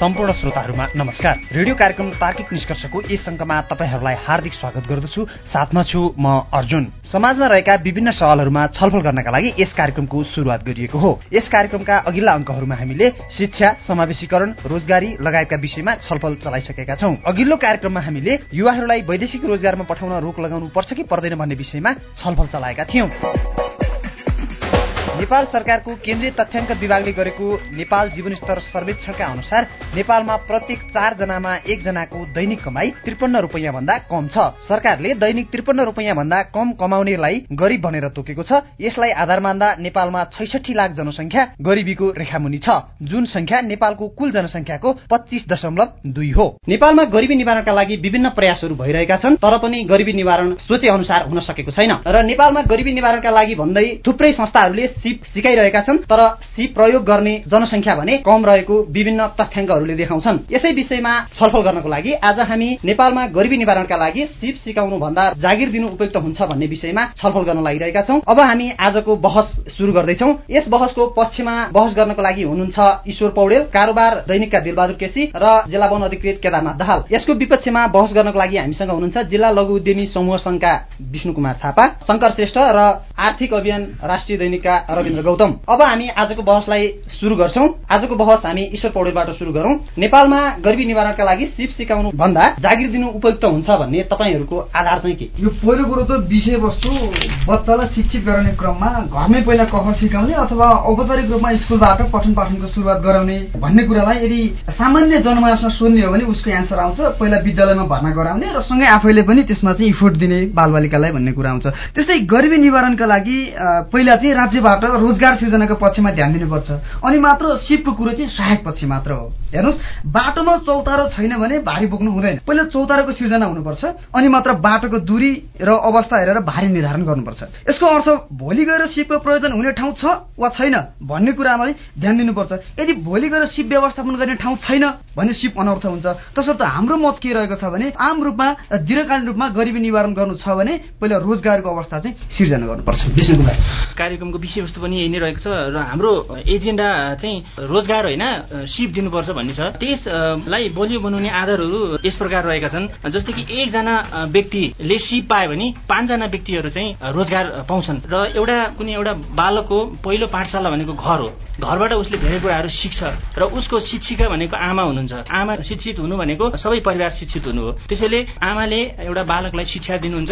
सम्पूर्ण श्रोताहरूमा नमस्कार। रेडियो कार्यक्रम तार्किक निष्कर्षको यस अङ्कमा तपाईँहरूलाई हार्दिक स्वागत गर्दछु। साथमा छु म अर्जुन। समाजमा रहेका विभिन्न सवालहरूमा छलफल गर्नका लागि यस कार्यक्रमको सुरुवात गरिएको हो। यस कार्यक्रमका अघिल्ला अङ्कहरूमा हामीले शिक्षा समावेशीकरण रोजगारी लगायतका विषयमा छलफल चलाइसकेका छौं। अघिल्लो कार्यक्रममा हामीले युवाहरूलाई वैदेशिक रोजगारमा पठाउन रोक लगाउनु पर्छ कि पर्दैन भन्ने विषयमा छलफल चलाएका थियौं। नेपाल सरकारको केन्द्रीय तथ्याङ्क विभागले गरेको नेपाल जीवनस्तर सर्वेक्षणका अनुसार नेपालमा प्रत्येक चारजनामा एकजनाको दैनिक कमाई त्रिपन्न रुपियाँ भन्दा कम छ। सरकारले दैनिक त्रिपन्न रुपियाँ भन्दा कम कमाउनेलाई गरिब भनेर तोकेको छ। यसलाई आधार मान्दा नेपालमा छैसठी लाख जनसङ्ख्या गरिबीको रेखामुनि छ। जुन संख्या नेपालको कुल जनसङ्ख्याको पच्चिस दशमलव दुई हो। नेपालमा गरिबी निवारणका लागि विभिन्न प्रयासहरू भइरहेका छन् तर पनि गरिबी निवारण सोचे अनुसार हुन सकेको छैन। र नेपालमा गरिबी निवारणका लागि भन्दै थुप्रै संस्थाहरूले सिप सिकाइरहेका छन् तर सिप प्रयोग गर्ने जनसङ्ख्या भने कम रहेको विभिन्न तथ्याङ्कहरूले देखाउँछन्। यसै विषयमा छलफल गर्नको लागि आज हामी नेपालमा गरिबी निवारणका लागि सिप सिकाउनु भन्दा जागिर दिनु उपयुक्त हुन्छ भन्ने विषयमा छलफल गर्न लागिरहेका छौँ। अब हामी आजको बहस सुरु गर्दैछौ। यस बहसको पक्षमा बहस गर्नको लागि हुनुहुन्छ ईश्वर पौडेल कारोबार दैनिकका दिलबहादुर केसी र जिल्ला वन अधिकृत केदारनाथ दाहाल। यसको विपक्षमा बहस गर्नको लागि हामीसँग हुनुहुन्छ जिल्ला लघु उद्यमी समूह संघका विष्णु कुमार थापा शङ्कर श्रेष्ठ र आर्थिक अभियान राष्ट्रिय दैनिकका रविन्द्र गौतम। अब हामी आजको बहसलाई सुरु गर्छौं। आजको बहस हामी ईश्वर पौडेलबाट सुरु गरौं। नेपालमा गरिबी निवारणका लागि सिप सिकाउनु भन्दा जागिर दिनु उपयुक्त हुन्छ भन्ने तपाईँहरूको आधार चाहिँ के? यो पहिलो कुरो त विषयवस्तु बच्चालाई शिक्षित गराउने क्रममा घरमै पहिला कख सिकाउने अथवा औपचारिक रूपमा स्कुलबाट पठन पाठनको सुरुवात गराउने भन्ने कुरालाई यदि सामान्य जनमानसमा सोध्ने हो भने उसको एन्सर आउँछ। पहिला विद्यालयमा भर्ना गराउने र सँगै आफैले पनि त्यसमा चाहिँ इफोर्ट दिने बालबालिकालाई भन्ने कुरा आउँछ। त्यस्तै गरिबी निवारणका लागि पहिला चाहिँ राज्यबाट रोजगार सिर्जनाको पक्षमा ध्यान दिनुपर्छ। अनि मात्र सिपको कुरो चाहिँ सहायक पक्ष मात्र हो। हेर्नुहोस् बाटोमा चौतारो छैन भने भारी बोक्नु हुँदैन। पहिला चौतारोको सिर्जना हुनुपर्छ अनि मात्र बाटोको दूरी र अवस्था हेरेर भारी निर्धारण गर्नुपर्छ। यसको अर्थ भोलि गएर सिपको प्रयोजन हुने ठाउँ छ वा छैन भन्ने कुरामा ध्यान दिनुपर्छ। यदि भोलि गएर सिप व्यवस्थापन गर्ने ठाउँ छैन भने सिप अनर्थ हुन्छ। तसर्थ हाम्रो मत के रहेको छ भने आम रूपमा दीर्घकालीन रूपमा गरिबी निवारण गर्नु छ भने पहिला रोजगारको अवस्था चाहिँ सिर्जना गर्नुपर्छ। कार्यक्रमको विषयवस्तु पनि यही नै रहेको छ र हाम्रो एजेन्डा चाहिँ रोजगार होइन सिप दिनुपर्छ भन्ने छ। त्यसलाई बलियो बनाउने आधारहरू यस प्रकार रहेका छन्। जस्तै कि एकजना व्यक्तिले सिप पायो भने पाँचजना व्यक्तिहरू चाहिँ रोजगार पाउँछन्। र एउटा कुनै एउटा बालकको पहिलो पाठशाला भनेको घर हो। घरबाट उसले धेरै कुराहरू सिक्छ र उसको शिक्षिका भनेको आमा हुनुहुन्छ। आमा शिक्षित हुनु भनेको सबै परिवार शिक्षित हुनु हो। त्यसैले आमाले एउटा बालकलाई शिक्षा दिनुहुन्छ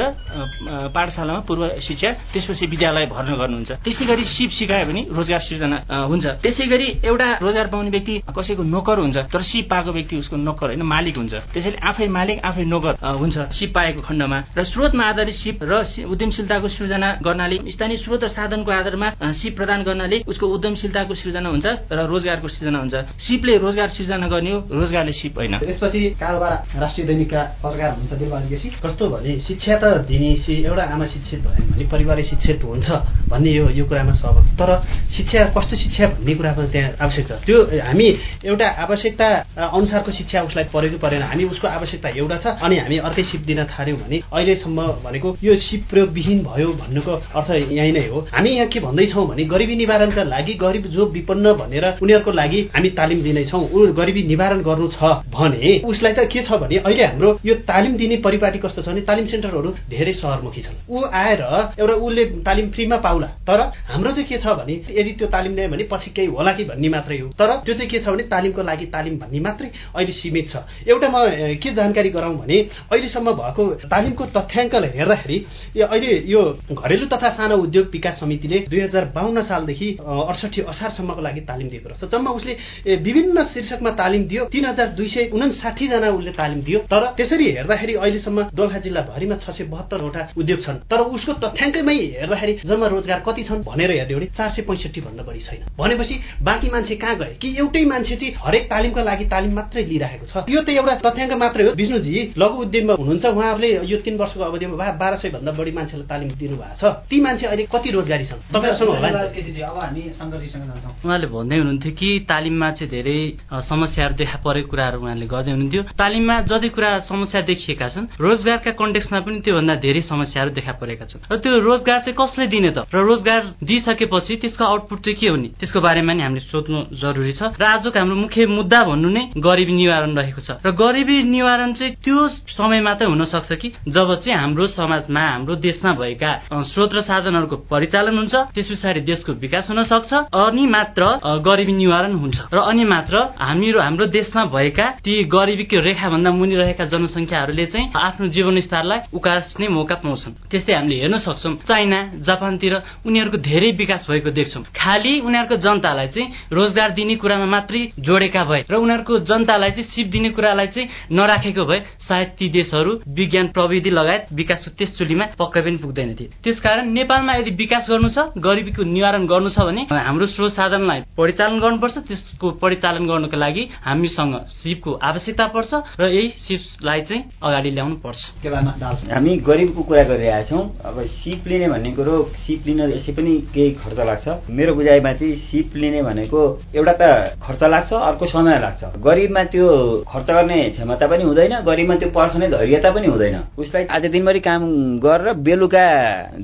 पाठशालामा पूर्व शिक्षा त्यसपछि विद्यालय भर्ना गर्नुहुन्छ। त्यसै गरी सिप सिकायो भने रोजगार सिर्जना हुन्छ। त्यसै गरी एउटा रोजगार पाउने व्यक्ति कसैको नोकर हुन्छ तर सिप पाएको व्यक्ति उसको नोकर होइन मालिक हुन्छ। त्यसैले आफै मालिक आफै नोकर हुन्छ सिप पाएको खण्डमा। र स्रोतमा आधारित सिप र उद्यमशीलताको सृजना गर्नाले स्थानीय स्रोत र साधनको आधारमा सिप प्रदान गर्नाले उसको उद्यमशीलताको सृजना हुन्छ र रोजगारको सृजना हुन्छ। सिपले रोजगार सृजना गर्ने हो रोजगारले सिप होइन। त्यसपछि कारोबार राष्ट्रिय दैनिकका पत्रकार हुन्छ दिलबहादुर कस्तो भने शिक्षा त दिने एउटा आमा शिक्षित भयो भने परिवारै शिक्षित हुन्छ भन्ने यो यो कुरामा सहमत तर शिक्षा कस्तो शिक्षा भन्ने कुरा पनि त्यहाँ आवश्यक छ। त्यो हामी एउटा आवश्यकता अनुसारको शिक्षा उसलाई परेको परेन। हामी उसको आवश्यकता एउटा छ अनि हामी अर्कै सिप दिन थाल्यौँ भने अहिलेसम्म भनेको यो सिप प्रयोगविहीन भयो भन्नुको अर्थ यही नै हो। हामी यहाँ के भन्दैछौँ भने गरिबी निवारणका लागि गरिब जो विपन्न भनेर उनीहरूको लागि हामी तालिम दिनेछौँ। ऊ गरिबी निवारण गर्नु छ भने उसलाई त के छ भने अहिले हाम्रो यो तालिम दिने परिपाटी कस्तो छ भने तालिम सेन्टरहरू धेरै सहरमुखी छन्। ऊ आएर एउटा उसले तालिम फ्रीमा पाउला तर हाम्रो चाहिँ के छ भने यदि त्यो तालिम ल्यायो भने पछि केही होला कि भन्ने मात्रै हो। तर त्यो चाहिँ के छ भने तालिमको लागि तालिम भन्ने मात्रै अहिले सीमित छ। एउटा म के जानकारी गराउँ भने अहिलेसम्म भएको तालिमको तथ्याङ्कलाई हेर्दाखेरि अहिले यो घरेलु तथा सानो उद्योग विकास समितिले दुई हजार बाहन्न सालदेखि अडसठी असारसम्मको लागि तालिम दिएको रहेछ। जम्मा उसले विभिन्न शीर्षकमा तालिम दियो तिन हजार दुई सय उनासाठी जना उसले तालिम दियो। तर त्यसरी हेर्दाखेरि अहिलेसम्म दोलखा जिल्लाभरिमा छ सय बहत्तरवटा उद्योग छन्। तर उसको तथ्याङ्कमै हेर्दाखेरि जम्मा रोजगार कति छन् भनेर हेर्ने भने चार सय पैँसठी भन्दा बढी छैन। भनेपछि बाँकी मान्छे कहाँ गए? कि एउटै मान्छे चाहिँ हरेक तालिमको लागि तालिम मात्रै लिइरहेको छ? यो त एउटा तथ्याङ्क मात्रै हो। विष्णुजी लघु उद्यममा हुनुहुन्छ। उहाँहरूले यो तिन वर्षको अवधिमा बाह्र सय भन्दा बढी मान्छेलाई तालिम दिनुभएको छ। ती मान्छे अहिले कति रोजगारी छन्? तपाईँहरूसँग होला अब हामी उहाँले भन्दै हुनुहुन्थ्यो कि तालिममा चाहिँ धेरै समस्याहरू देखा परेको कुराहरू उहाँले गर्दै हुनुहुन्थ्यो। तालिममा जति कुरा समस्या देखिएका छन् रोजगारका कन्टेक्समा पनि त्योभन्दा धेरै समस्याहरू देखा परेका छन्। र त्यो रोजगार चाहिँ कसले दिने त? र रोजगार दिइसकेपछि त्यसको आउटपुट चाहिँ के हो नि? त्यसको बारेमा नि हामीले सोध्नु जरुरी छ। र आजको हाम्रो मुख्य मुद्दा भन्नु नै गरिबी निवारण रहेको छ। र गरिबी निवारण चाहिँ त्यो समय मात्रै हुन सक्छ कि जब चाहिँ हाम्रो समाजमा हाम्रो देशमा भएका स्रोत र साधनहरूको परिचालन हुन्छ त्यस पछाडि देशको विकास हुन सक्छ। अनि मात्र गरिबी निवारण हुन्छ। र अनि मात्र हामीहरू हाम्रो देशमा भएका ती गरिबीको रेखाभन्दा मुनि रहेका जनसङ्ख्याहरूले चाहिँ आफ्नो जीवनस्तरलाई उकास्ने मौका पाउँछन्। त्यस्तै हामीले हेर्न सक्छौँ चाइना जापानतिर उनीहरूको धेरै विकास भएको देख्छौँ। खालि उनीहरूको जनतालाई चाहिँ रोजगार दिने कुरामा मात्रै जोडेका भए र उनीहरूको जनतालाई चाहिँ सिप दिने कुरालाई चाहिँ नराखेको भए सायद ती देशहरू विज्ञान प्रविधि लगायत विकासको त्यस चुलीमा पक्कै पनि पुग्दैन थिए त्यसकारण नेपालमा यदि विकास गर्नु छ गरिबीको निवारण गर्नु छ भने हाम्रो स्रोत साधनलाई परिचालन गर्नुपर्छ त्यसको परिचालन गर्नुको लागि हामीसँग सिपको आवश्यकता पर्छ र यही सिपलाई चाहिँ अगाडि ल्याउनु पर्छ। हामी गरिबको कुरा गरिरहेका छौँ। अब सिप लिने भन्ने कुरो सिप लिन यसै पनि केही खर्च लाग्छ। मेरो बुझाइमा चाहिँ सिप लिने भनेको एउटा त खर्च लाग्छ अर्को समय लाग्छ। गरिबमा त्यो खर्च गर्ने क्षमता पनि हुँदैन गरिबमा त्यो पर्खने धैर्यता पनि हुँदैन। उसलाई आज दिनभरि काम गरेर बेलुका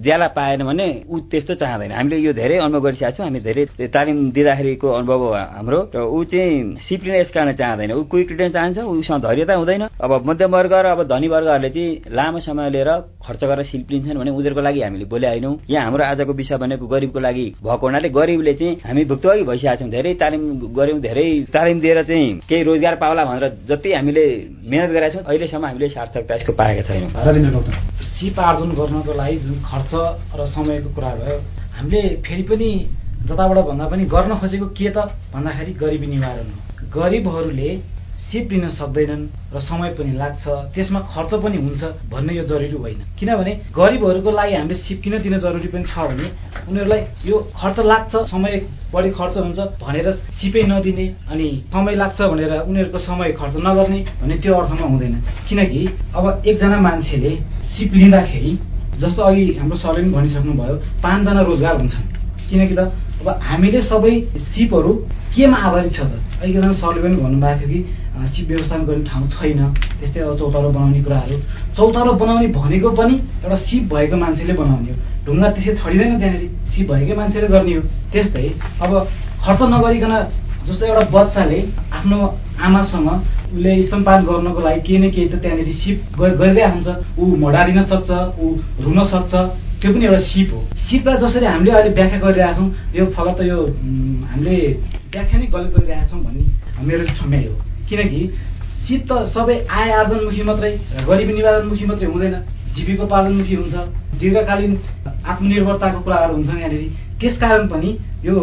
ज्याला पाएन भने ऊ त्यस्तो चाहँदैन। हामीले यो धेरै अनुभव गरिसकेका छौँ हामी धेरै तालिम दिँदाखेरिको अनुभव हाम्रो। र ऊ चाहिँ सिप लिन यस कारण चाहँदैन। ऊ क्विक रिटर्न चाहन्छ उसँग धैर्यता हुँदैन। अब मध्यम वर्ग र अब धनी वर्गहरूले चाहिँ लामो समय लिएर खर्च गरेर सिप लिन्छन् भने उनीहरूको लागि हामीले बोले होइनौँ यहाँ हाम्रो आजको विषय भनेको गरिबको लागि भएको हुनाले गरिबले चाहिँ हामी भुक्तभोगी भइसकेका छौँ। धेरै तालिम गऱ्यौँ धेरै तालिम दिएर चाहिँ केही रोजगार पाउला भनेर जति हामीले मिहिनेत गरेका छौँ अहिलेसम्म हामीले सार्थकता यसको पाएका छैनौँ। सिप आर्जन गर्नको लागि जुन खर्च र समयको कुरा भयो हामीले फेरि पनि जताबाट भन्दा पनि गर्न खोजेको के त भन्दाखेरि गरिबी निवारण हो। गरिबहरूले सिप लिन सक्दैनन् र समय पनि लाग्छ त्यसमा खर्च पनि हुन्छ भन्ने यो जरुरी होइन। किनभने गरिबहरूको लागि हामीले सिप किन दिन जरुरी पनि छ भने उनीहरूलाई यो खर्च लाग्छ समय बढी खर्च हुन्छ भनेर सिपै नदिने अनि समय लाग्छ भनेर उनीहरूको समय खर्च नगर्ने भन्ने त्यो अर्थमा हुँदैन। किनकि अब एकजना मान्छेले सिप लिँदाखेरि जस्तो अघि हाम्रो सरले पनि भनिसक्नुभयो पाँचजना रोजगार हुन्छन्। किनकि त अब हामीले सबै सिपहरू केमा आधारित छ त? एकजना सरले पनि भन्नुभएको थियो कि सिप व्यवस्थापन गर्ने ठाउँ छैन। त्यस्तै अब चौतारो बनाउने कुराहरू। चौतारो बनाउने भनेको पनि एउटा सिप भएको मान्छेले बनाउने हो। ढुङ्गा त्यसै छडिँदैन त्यहाँनिर। सिप भएकै मान्छेले गर्ने हो। त्यस्तै अब खर्च नगरिकन जस्तो एउटा बच्चाले आफ्नो आमासँग उसले स्तनपान गर्नको लागि केही न केही त त्यहाँनिर सिप गरिरहेको हुन्छ ऊ मडारिन सक्छ ऊ रुन सक्छ। त्यो पनि एउटा सिप हो। सिपलाई जसरी हामीले अहिले व्याख्या गरिरहेका छौँ यो फगत यो हामीले व्याख्या नै गलत गरिरहेका छौँ भन्ने मेरो चाहिँ ठम्याइ हो। किनकि सिप त सबै आय आर्जनमुखी मात्रै गरिबी निवारणमुखी मात्रै हुँदैन। जीविकोपालनमुखी हुन्छ। दीर्घकालीन आत्मनिर्भरताको कुराहरू हुन्छन् यहाँनिर। त्यसकारण पनि यो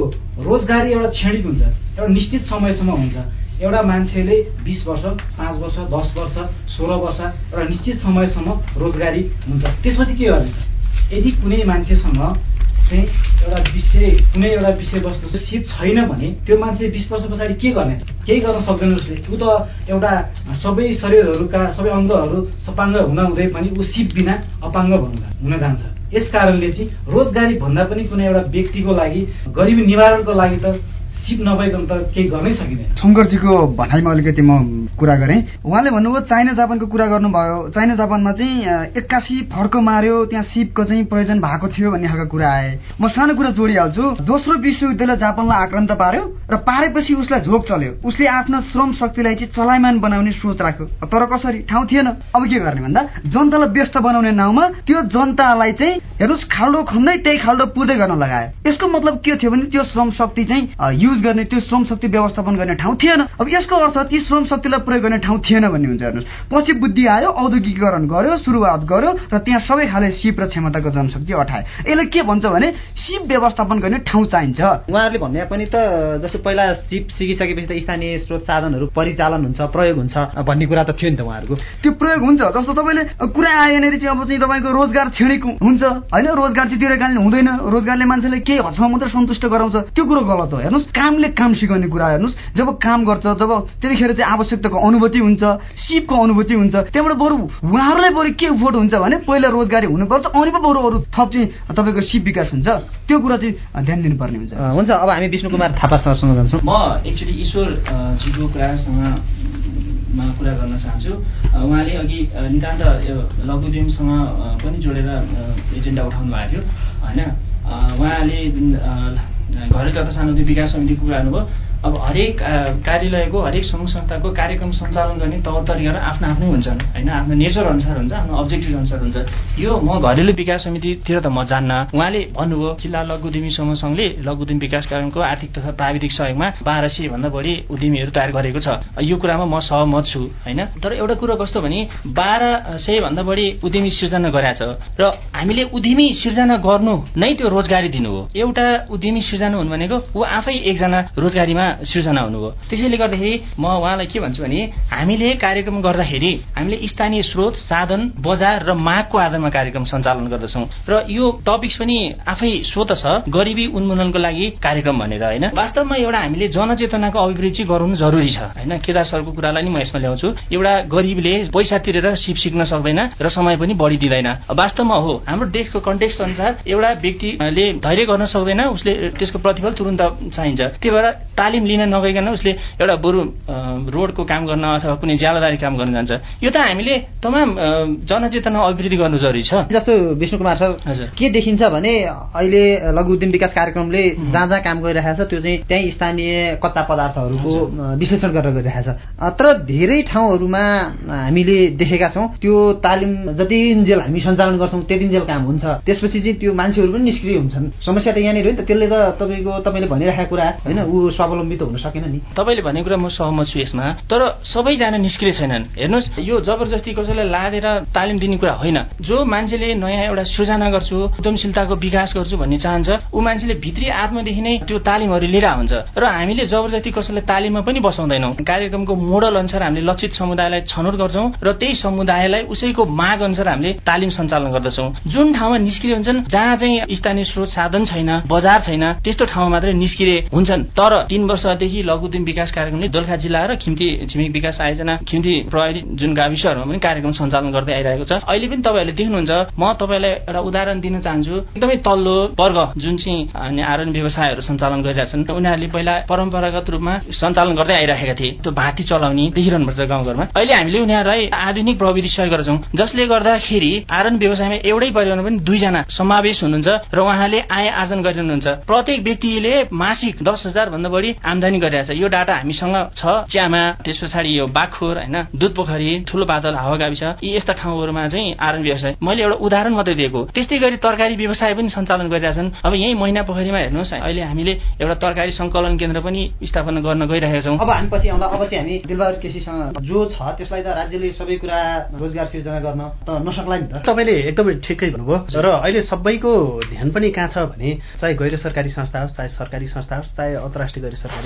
रोजगारी एउटा क्षणिक हुन्छ। एउटा निश्चित समयसम्म हुन्छ। एउटा मान्छेले बिस वर्ष पाँच वर्ष दस वर्ष सोह्र वर्ष एउटा निश्चित समयसम्म रोजगारी हुन्छ। त्यसपछि के गर्ने? यदि कुनै मान्छेसँग चाहिँ एउटा विषय कुनै एउटा विषयवस्तु सिप छैन भने त्यो मान्छे बिस वर्ष पछाडि के गर्ने? केही गर्न सक्दैन उसले। ऊ त एउटा सबै शरीरहरूका सबै अङ्गहरू सपाङ्ग हुँदा हुँदै पनि ऊ सिप बिना अपाङ्ग हुन जान्छ। यस कारणले चाहिँ रोजगारी भन्दा पनि कुनै एउटा व्यक्तिको लागि गरिबी निवारणको लागि त सिप नभइकन त केही गर्नै सकिँदैन। शङ्करजीको भनाइमा अलिकति म कुरा गरेँ। उहाँले भन्नुभयो चाइना जापानको कुरा गर्नुभयो। चाइना जापानमा चाहिँ एक्कासी फर्को मार्यो त्यहाँ सिपको चाहिँ प्रयोजन भएको थियो भन्ने खालको कुरा आए। म सानो कुरा जोडिहाल्छु। दोस्रो विश्वयुद्धले जापानलाई आक्रान्त पार्यो र पारेपछि उसलाई झोक चल्यो। उसले आफ्नो श्रम शक्तिलाई चाहिँ चलायमान बनाउने सोच राख्यो। तर कसरी? ठाउँ थिएन। अब के गर्ने भन्दा जनतालाई व्यस्त बनाउने नाउँमा त्यो जनतालाई चाहिँ हेर्नुहोस् खाल्डो खन्दै त्यही खाल्डो पुर्दै गर्न लगायो। यसको मतलब के थियो भने त्यो श्रम शक्ति चाहिँ युज गर्ने त्यो श्रम शक्ति व्यवस्थापन गर्ने ठाउँ थिएन। अब यसको अर्थ ती श्रम शक्तिलाई प्रयोग गर्ने ठाउँ थिएन भन्ने हुन्छ हेर्नुहोस्। पछि बुद्धि आयो औद्योगिकरण गर्यो सुरुवात गर्यो र त्यहाँ सबै खाले सिप र क्षमताको जनशक्ति अठाए यसले के भन्छ भने सिप व्यवस्थापन गर्ने ठाउँ चाहिन्छ। उहाँहरूले भन्ने पनि त जस्तो पहिला सिप सिकिसकेपछि त स्थानीय स्रोत साधनहरू परिचालन हुन्छ प्रयोग हुन्छ भन्ने कुरा त थियो नि त उहाँहरूको। त्यो प्रयोग हुन्छ। जस्तो तपाईँले कुरा आएनरि चाहिँ अब चाहिँ तपाईँको रोजगार क्षणिक हुन्छ। होइन? रोजगार चाहिँ दीर्घकालीन हुँदैन। रोजगारले मान्छेलाई केही हदसम्म मात्रै सन्तुष्ट गराउँछ। त्यो कुरो गलत हो। हेर्नुहोस्। कामले काम सिकाउने कुरा हेर्नुहोस्। जब काम गर्छ जब त्यतिखेर चाहिँ आवश्यकताको अनुभूति हुन्छ सिपको अनुभूति हुन्छ त्यहाँबाट बरु उहाँहरूलाई बरु के उफोट हुन्छ भने पहिला रोजगारी हुनुपर्छ अनि पो बरु अरू थप चाहिँ तपाईँको सिप विकास हुन्छ। त्यो कुरा चाहिँ ध्यान दिनुपर्ने हुन्छ। हुन्छ अब हामी विष्णु कुमार थापा सरसँग जान्छौँ। म एक्चुली ईश्वरजीको कुरासँग मा कुरा गर्न चाहन्छु। उहाँले अघि नितान्त यो लघु उद्यमसँग पनि जोडेर एजेन्डा उठाउनु भएको थियो। होइन? उहाँले घर तथा सानो उद्योग विकास समितिको कुरा गर्नुभयो। अब हरेक कार्यालयको हरेक सङ्घ संस्थाको कार्यक्रम सञ्चालन गर्ने तौर तरिका आफ्नो आफ्नै हुन्छन् होइन आफ्नो नेचर अनुसार हुन्छ आफ्नो अब्जेक्टिभ अनुसार हुन्छ। यो म घरेलु विकास समितितिर त म जान्न उहाँले भन्नुभयो जिल्ला लघु उद्यमी समूह सङ्घले लघु उद्यमी विकास कार्यक्रमको आर्थिक तथा प्राविधिक सहयोगमा बाह्र सय भन्दा बढी उद्यमीहरू तयार गरेको छ। यो कुरामा म सहमत छु होइन। तर एउटा कुरो कस्तो भने बाह्र सय भन्दा बढी उद्यमी सिर्जना गरेका छ र हामीले उद्यमी सिर्जना गर्नु नै त्यो रोजगारी दिनु हो। एउटा उद्यमी सिर्जना हुनु भनेको ऊ आफै एकजना रोजगारीमा सृजना हुनुभयो त्यसैले गर्दाखेरि म उहाँलाई के भन्छु भने हामीले कार्यक्रम गर्दाखेरि हामीले स्थानीय स्रोत साधन बजार र मागको आधारमा कार्यक्रम सञ्चालन गर्दछौँ। र यो टपिक्स पनि आफै स्वत छ गरिबी उन्मूलनको लागि कार्यक्रम भनेर होइन? वास्तवमा एउटा हामीले जनचेतनाको अभिवृद्धि गराउनु जरुरी छ होइन? केदार सरको कुरालाई नि म यसमा ल्याउँछु। एउटा गरिबले पैसा तिरेर सिप सिक्न सक्दैन र समय पनि बढी दिँदैन। वास्तवमा हो हाम्रो देशको कन्टेक्स्ट अनुसार एउटा व्यक्तिले धैर्य गर्न सक्दैन उसले त्यसको प्रतिफल तुरन्त चाहिन्छ। त्यही भएर तालिम तालिम लिन नगइकन उसले एउटा बरु रोडको काम गर्न अथवा कुनै ज्यालादारी काम गर्न जान्छ। यो त हामीले तमाम जनचेतना अभिवृद्धि गर्नु जरुरी छ। जस्तो विष्णु कुमार सर के देखिन्छ भने अहिले लघु उद्यम विकास कार्यक्रमले जहाँ जहाँ काम गरिरहेको छ त्यो चाहिँ त्यही स्थानीय कच्चा पदार्थहरूको विश्लेषण गरेर गरिरहेको छ। तर धेरै ठाउँहरूमा हामीले देखेका छौँ त्यो तालिम जति जेल हामी सञ्चालन गर्छौँ त्यति जेल काम हुन्छ। त्यसपछि चाहिँ त्यो मान्छेहरू पनि निष्क्रिय हुन्छन्। समस्या त यहाँनिर हो नि त। त्यसले त तपाईँको तपाईँले भनिरहेको कुरा होइन ऊ स्वावलम्बी त हुन सकेन नि। तपाईँले भनेको कुरा म सहमत छु यसमा तर सबैजना निष्क्रिय छैनन्। हेर्नुहोस् यो जबरजस्ती कसैलाई लादेर तालिम दिने कुरा होइन। जो मान्छेले नयाँ एउटा सृजना गर्छु उद्यमशीलताको विकास गर्छु भन्ने चाहन्छ ऊ मान्छेले भित्री आत्मदेखि नै त्यो तालिमहरू लिएर हुन्छ र हामीले जबरजस्ती कसैलाई तालिममा पनि बसाउँदैनौँ। कार्यक्रमको मोडल अनुसार हामीले लक्षित समुदायलाई छनौट गर्छौँ र त्यही समुदायलाई उसैको माग अनुसार हामीले तालिम सञ्चालन गर्दछौँ। जुन ठाउँमा निष्क्रिय हुन्छन् जहाँ चाहिँ स्थानीय स्रोत साधन छैन बजार छैन त्यस्तो ठाउँमा मात्रै निष्क्रिय हुन्छन्। तर तीन वर्ष वर्षदेखि लघु उद्यम विकास कार्यक्रमले दोलखा जिल्ला र खिम्ती छिमेक विकास आयोजना खिम्ती प्रहरी जुन गाविसहरूमा पनि कार्यक्रम सञ्चालन गर्दै आइरहेको छ। अहिले पनि तपाईँहरूले देख्नुहुन्छ म तपाईँलाई एउटा उदाहरण दिन चाहन्छु। एकदमै तल्लो वर्ग जुन चाहिँ आरोन व्यवसायहरू सञ्चालन गरिरहेछन् उनीहरूले पहिला परम्परागत रूपमा सञ्चालन गर्दै आइरहेका थिए। त्यो भाती चलाउने देखिरहनुपर्छ गाउँघरमा। अहिले हामीले उनीहरूलाई आधुनिक प्रविधि सहयोग गर्छौँ। जसले गर्दाखेरि आरोन व्यवसायमा एउटै परिवारमा पनि दुईजना समावेश हुनुहुन्छ र उहाँले आय आर्जन गरिरहनुहुन्छ। प्रत्येक व्यक्तिले मासिक दस हजार भन्दा बढी आमदानी गरिरहेछ यो डाटा हामीसँग छ। च्यामा त्यस पछाडि यो बाखुर होइन दुध पोखरी ठुलो बादल हावा गाविस यी यस्ता ठाउँहरूमा चाहिँ आरन व्यवसाय। मैले एउटा उदाहरण मात्रै दिएको। त्यस्तै गरी तरकारी व्यवसाय पनि सञ्चालन गरिरहेछन् अब यही मैना पोखरीमा हेर्नुहोस् अहिले हामीले एउटा तरकारी संकलन केन्द्र पनि स्थापना गर्न गइरहेका छौँ। अब हामी पछि आउँदा अब चाहिँ हामी दिलबहादुर केसीसँग जो छ त्यसलाई त राज्यले सबै कुरा रोजगार सिर्जना गर्न त नसक्ला नि त। तपाईँले एकदमै ठिकै भन्नुभयो। र अहिले सबैको ध्यान पनि कहाँ छ भने चाहे गैर सरकारी संस्था होस् चाहे सरकारी संस्था होस् चाहे अन्तर्राष्ट्रिय गैर सरकारी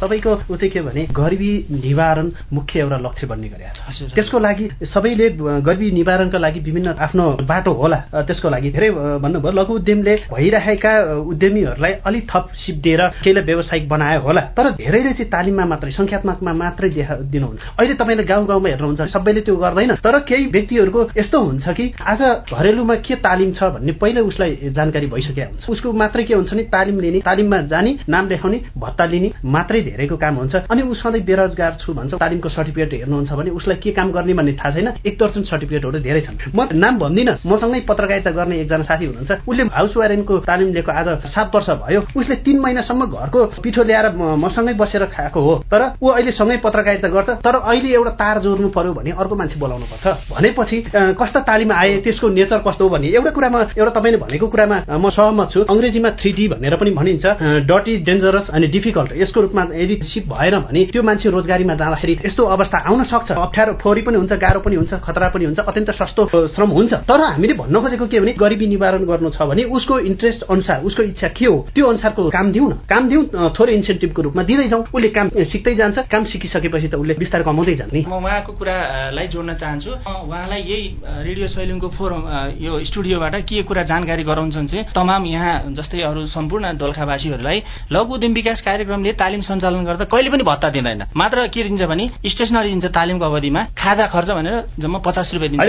सबैको चाहिँ के भने गरिबी निवारण मुख्य एउटा लक्ष्य बन्ने गरेका छ। त्यसको लागि सबैले गरिबी निवारणका लागि विभिन्न आफ्नो बाटो होला त्यसको लागि धेरै भन्नुभयो। लघु उद्यमले भइरहेका उद्यमीहरूलाई अलिक थप सिप दिएर केहीलाई व्यावसायिक बनायो होला तर धेरैले चाहिँ तालिममा मात्रै सङ्ख्यात्मकमा मात्रै देखा दिनुहुन्छ। अहिले तपाईँले गाउँ गाउँमा हेर्नुहुन्छ सबैले त्यो गर्दैन। तर केही व्यक्तिहरूको यस्तो हुन्छ कि आज घरेलुमा के तालिम छ भन्ने पहिल्यै उसलाई जानकारी भइसकेको हुन्छ। उसको मात्रै के हुन्छ नि तालिम लिने तालिममा जाने नाम लेखाउने भत्ता लिने मात्रै धेरैको काम हुन्छ। अनि ऊ सधैँ बेरोजगार छु भन्छ तालिमको सर्टिफिकेट हेर्नुहुन्छ भने उसलाई के काम गर्ने भन्ने थाहा छैन। एक दर्जन सर्टिफिकेटहरू धेरै छन्। म नाम भन्दिनँ मसँगै पत्रकारिता गर्ने एकजना साथी हुनुहुन्छ। उसले हाउस वायरिङको तालिम लिएको आज सात वर्ष भयो। उसले तिन महिनासम्म घरको पिठो ल्याएर मसँगै बसेर खाएको हो। तर ऊ अहिले सँगै पत्रकारिता गर्छ तर अहिले एउटा तार जोड्नु पर्यो भने अर्को मान्छे बोलाउनु पर्छ। भनेपछि कस्ता तालिम आए त्यसको नेचर कस्तो हो भने एउटा कुरामा एउटा तपाईँले भनेको कुरामा म सहमत छु। अङ्ग्रेजीमा थ्री डी भनेर पनि भनिन्छ डटी डेन्जरस अनि डिफिकल्ट। यसको रूपमा यदि सिप भएन भने त्यो मान्छे रोजगारीमा जाँदाखेरि यस्तो अवस्था आउन सक्छ। अप्ठ्यारो फोहोरी पनि हुन्छ गाह्रो पनि हुन्छ खतरा पनि हुन्छ अत्यन्त सस्तो श्रम हुन्छ। तर हामीले भन्न खोजेको के भने गरिबी निवारण गर्नु छ भने उसको इन्ट्रेस्ट अनुसार उसको इच्छा के हो त्यो अनुसारको काम दिउँ न काम दिउँ थोरै इन्सेन्टिभको रूपमा दिँदै जाउँ। उसले काम सिक्दै जान्छ काम सिकिसकेपछि त उसले बिस्तार कमाउँदै जाने म उहाँको कुरालाई जोड्न चाहन्छु। उहाँलाई यही रेडियो सैलुङको फोरम यो स्टुडियोबाट के कुरा जानकारी गराउँछन् चाहिँ तमाम यहाँ जस्तै अरू सम्पूर्ण दोलखावासीहरूलाई लघु उद्यम विकास कार्यक्रमले तालिम सञ्चालन गर्दा कहिले पनि भत्ता दिँदैन। मात्र के दिन्छ भने स्टेसनरी दिन्छ तालिमको अवधिमा खाजा खर्च भनेर जम्मा पचास रुपियाँ दिन्छ।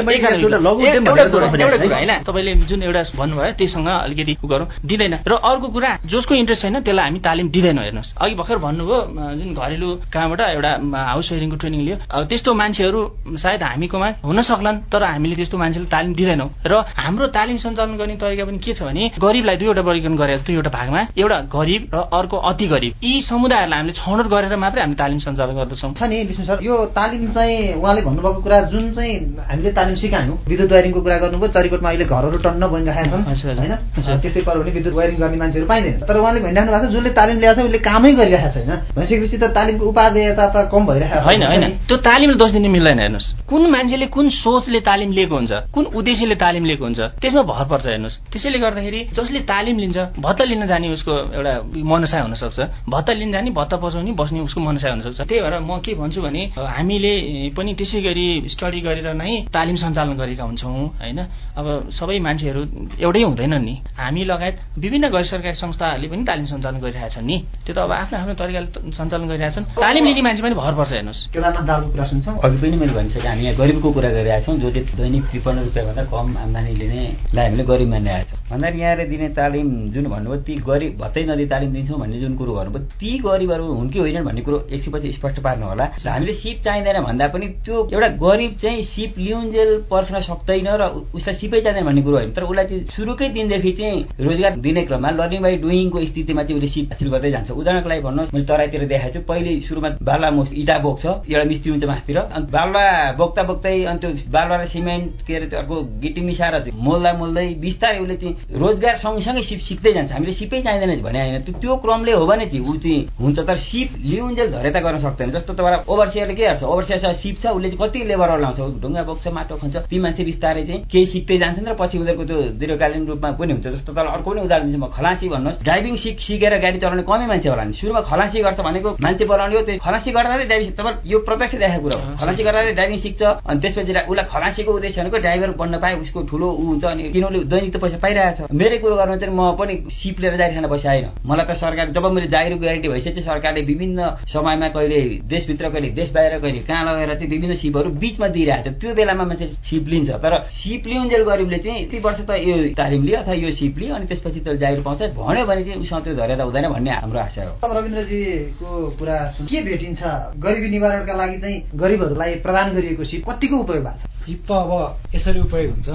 होइन, तपाईँले जुन एउटा भन्नुभयो त्योसँग अलिकति गरौँ। दिँदैन। र अर्को कुरा जसको इन्ट्रेस्ट छैन त्यसलाई हामी तालिम दिँदैनौँ हेर्नुहोस्। अघि भर्खर भन्नुभयो जुन घरेलु कहाँबाट एउटा हाउस वेयरिङको ट्रेनिङ लियो। त्यस्तो मान्छेहरू सायद हामीकोमा हुन सक्लान् तर हामीले त्यस्तो मान्छेलाई तालिम दिँदैनौँ। र हाम्रो तालिम सञ्चालन गर्ने तरिका पनि के छ भने गरिबलाई दुईवटा वर्गीकरण गरेको छ दुईवटा भागमा एउटा गरिब र अर्को अति गरिब। यी समुदायहरूलाई हामीले छनौट गरेर मात्रै हामी तालिम सञ्चालन गर्दछौँ। छ नि विष्णु सर यो तालिम चाहिँ उहाँले भन्नुभएको कुरा जुन चाहिँ हामीले तालिम सिकायौँ विद्युत वायरिङको कुरा गर्नुभयो चरीकोटमा अहिले घरहरू टन्न बनिरहेका छन्। होइन। त्यस्तै पर भने विद्युत वायरिङ गर्ने मान्छेहरू पाइँदैन। तर उहाँले भनिराख्नु भएको छ जसले तालिम ल्याएको छ उसले कामै गरिरहेको छैन। भइसकेपछि त तालिमको उपादेयता त कम भइरहेको होइन होइन। त्यो तालिमले दोष दिनु मिल्दैन हेर्नुहोस्। कुन मान्छेले कुन सोचले तालिम लिएको हुन्छ कुन उद्देश्यले तालिम लिएको हुन्छ त्यसमा भर पर्छ हेर्नुहोस्। त्यसैले गर्दाखेरि जसले तालिम लिन्छ भत्ता लिन जाने उसको एउटा मनसाय हुनसक्छ। भत्ता लिन जाने भत्ता पचाउने बस्ने उसको मनसाय हुनसक्छ त्यही भएर म के भन्छु भने हामीले पनि त्यसै गरी स्टडी गरेर नै तालिम सञ्चालन गरेका हुन्छौँ होइन? अब सबै मान्छेहरू एउटै हुँदैनन् नि। हामी लगायत विभिन्न गैर सरकारी संस्थाहरूले पनि तालिम सञ्चालन गरिरहेछन् नि। त्यो त अब आफ्नो आफ्नो तरिकाले सञ्चालन गरिरहेछन्। तालिम लिने मान्छे पनि भर पर्छ हेर्नुहोस्। केदारनाथ दालको कुरा सुन्छौँ। अघि पनि मैले भनिसकेँ हामी यहाँ गरिबको कुरा गरिरहेका छौँ जो चाहिँ दैनिक त्रिपन्न रुपियाँभन्दा कम आम्दानी लिनेलाई हामीले गरिब मानिरहेका छौँ। भन्दाखेरि यहाँले दिने तालिम जुन भन्नुभयो ती गरिब भत्तै नदिई तालिम दिन्छौँ भन्ने जुन कुरो गर्नुभयो ती गरिबहरू हुन् कि होइनन् भन्ने कुरो एकछिनपछि स्पष्ट पार्नु होला हामीले सिप चाहिँदैन भन्दा पनि त्यो एउटा गरिब चाहिँ सिप लिउन्जेल पर्खन सक्दैन र उसलाई सिपै चाहिँदैन भन्ने कुरो होइन। तर उसलाई चाहिँ सुरुकै दिनदेखि चाहिँ रोजगार दिने क्रममा लर्निङ बाई डुइङको स्थितिमा चाहिँ उसले सिप हासिल गर्दै जान्छ। उदाहरणको लागि भन्नुहोस् मैले तराईतिर देखाएको छु। पहिले सुरुमा बालुवा मोस इटा बोक्छ एउटा मिस्त्री हुन्छ माथितिर अनि बालुवा बोक्दा बोक्दै अनि त्यो बालुवा र सिमेन्ट के अरे त्यो अर्को गिटी मिसाएर चाहिँ मोल्दा मोल्दै बिस्तारै उसले चाहिँ रोजगार सँगसँगै सिप सिक्दै जान्छ। हामीले सिपै चाहिँदैन भने होइन। त्यो क्रमले हो भने चाहिँ ऊ चाहिँ हुन्छ तर सिप लिउन्जेल धरेता गर्न सक्दैन। जस्तो तपाईँलाई ओभरसियरले के गर्छ? ओभरसियर सिप छ उसले चाहिँ कति लेबरहरू लाउँछ? ढुङ्गा बोक्छ माटो खन्छ ती मान्छे बिस्तारै चाहिँ केही सिक्दै जान्छन् र पछि उनीहरूको त्यो दीर्घकालीन रूपमा पनि हुन्छ। जस्तो तपाईँलाई अर्को पनि उदाहरण दिन्छु म खलासी भन्नुहोस्। ड्राइभिङ सिक सिकेर गाडी चलाउने कमै मान्छे होला नि। सुरुमा खलासी गर्छ भनेको मान्छे बोलाउने हो त्यो खलासी गर्दाखेरि ड्राइभिङ तपाईँ यो प्रत्यक्ष देखाएको कुरा हो। खलासी गर्दाखेरि ड्राइभिङ सिक्छ अनि त्यसपछि उसलाई खलासीको उद्देश्य भनेको ड्राइभर बन्न पाए उसको ठुलो ऊ हुन्छ अनि किनभने दैनिक त पैसा पाइरहेको छ। मेरै कुरो गर्नु चाहिँ म पनि सिप लिएर जागिर खान बसे आएन मलाई त सरकार जब मैले जागिरको ग्यारेन्टी भइसकेपछि सरकारले विभिन्न समयमा कहिले देशभित्र कहिले देश बाहिर कहिले कहाँ लगेर चाहिँ विभिन्न सिपहरू बिचमा दिइरहेको छ। त्यो बेलामा मान्छे सिप लिन्छ। तर सिप लिउन्जेल गरिबले चाहिँ यति वर्ष त यो तालिम लियो अथवा यो सिप लियो अनि त्यसपछि त जागिर पाउँछ। भन्यो भने चाहिँ उसँग त्यो धरेर हुँदैन भन्ने हाम्रो आशा हो। अब रविन्द्रजीको कुरा सुन। के भेटिन्छ? गरिबी निवारणका लागि चाहिँ गरिबहरूलाई प्रदान गरिएको सिप कतिको उपयोग भएको छ? सिप त अब यसरी उपयोग हुन्छ।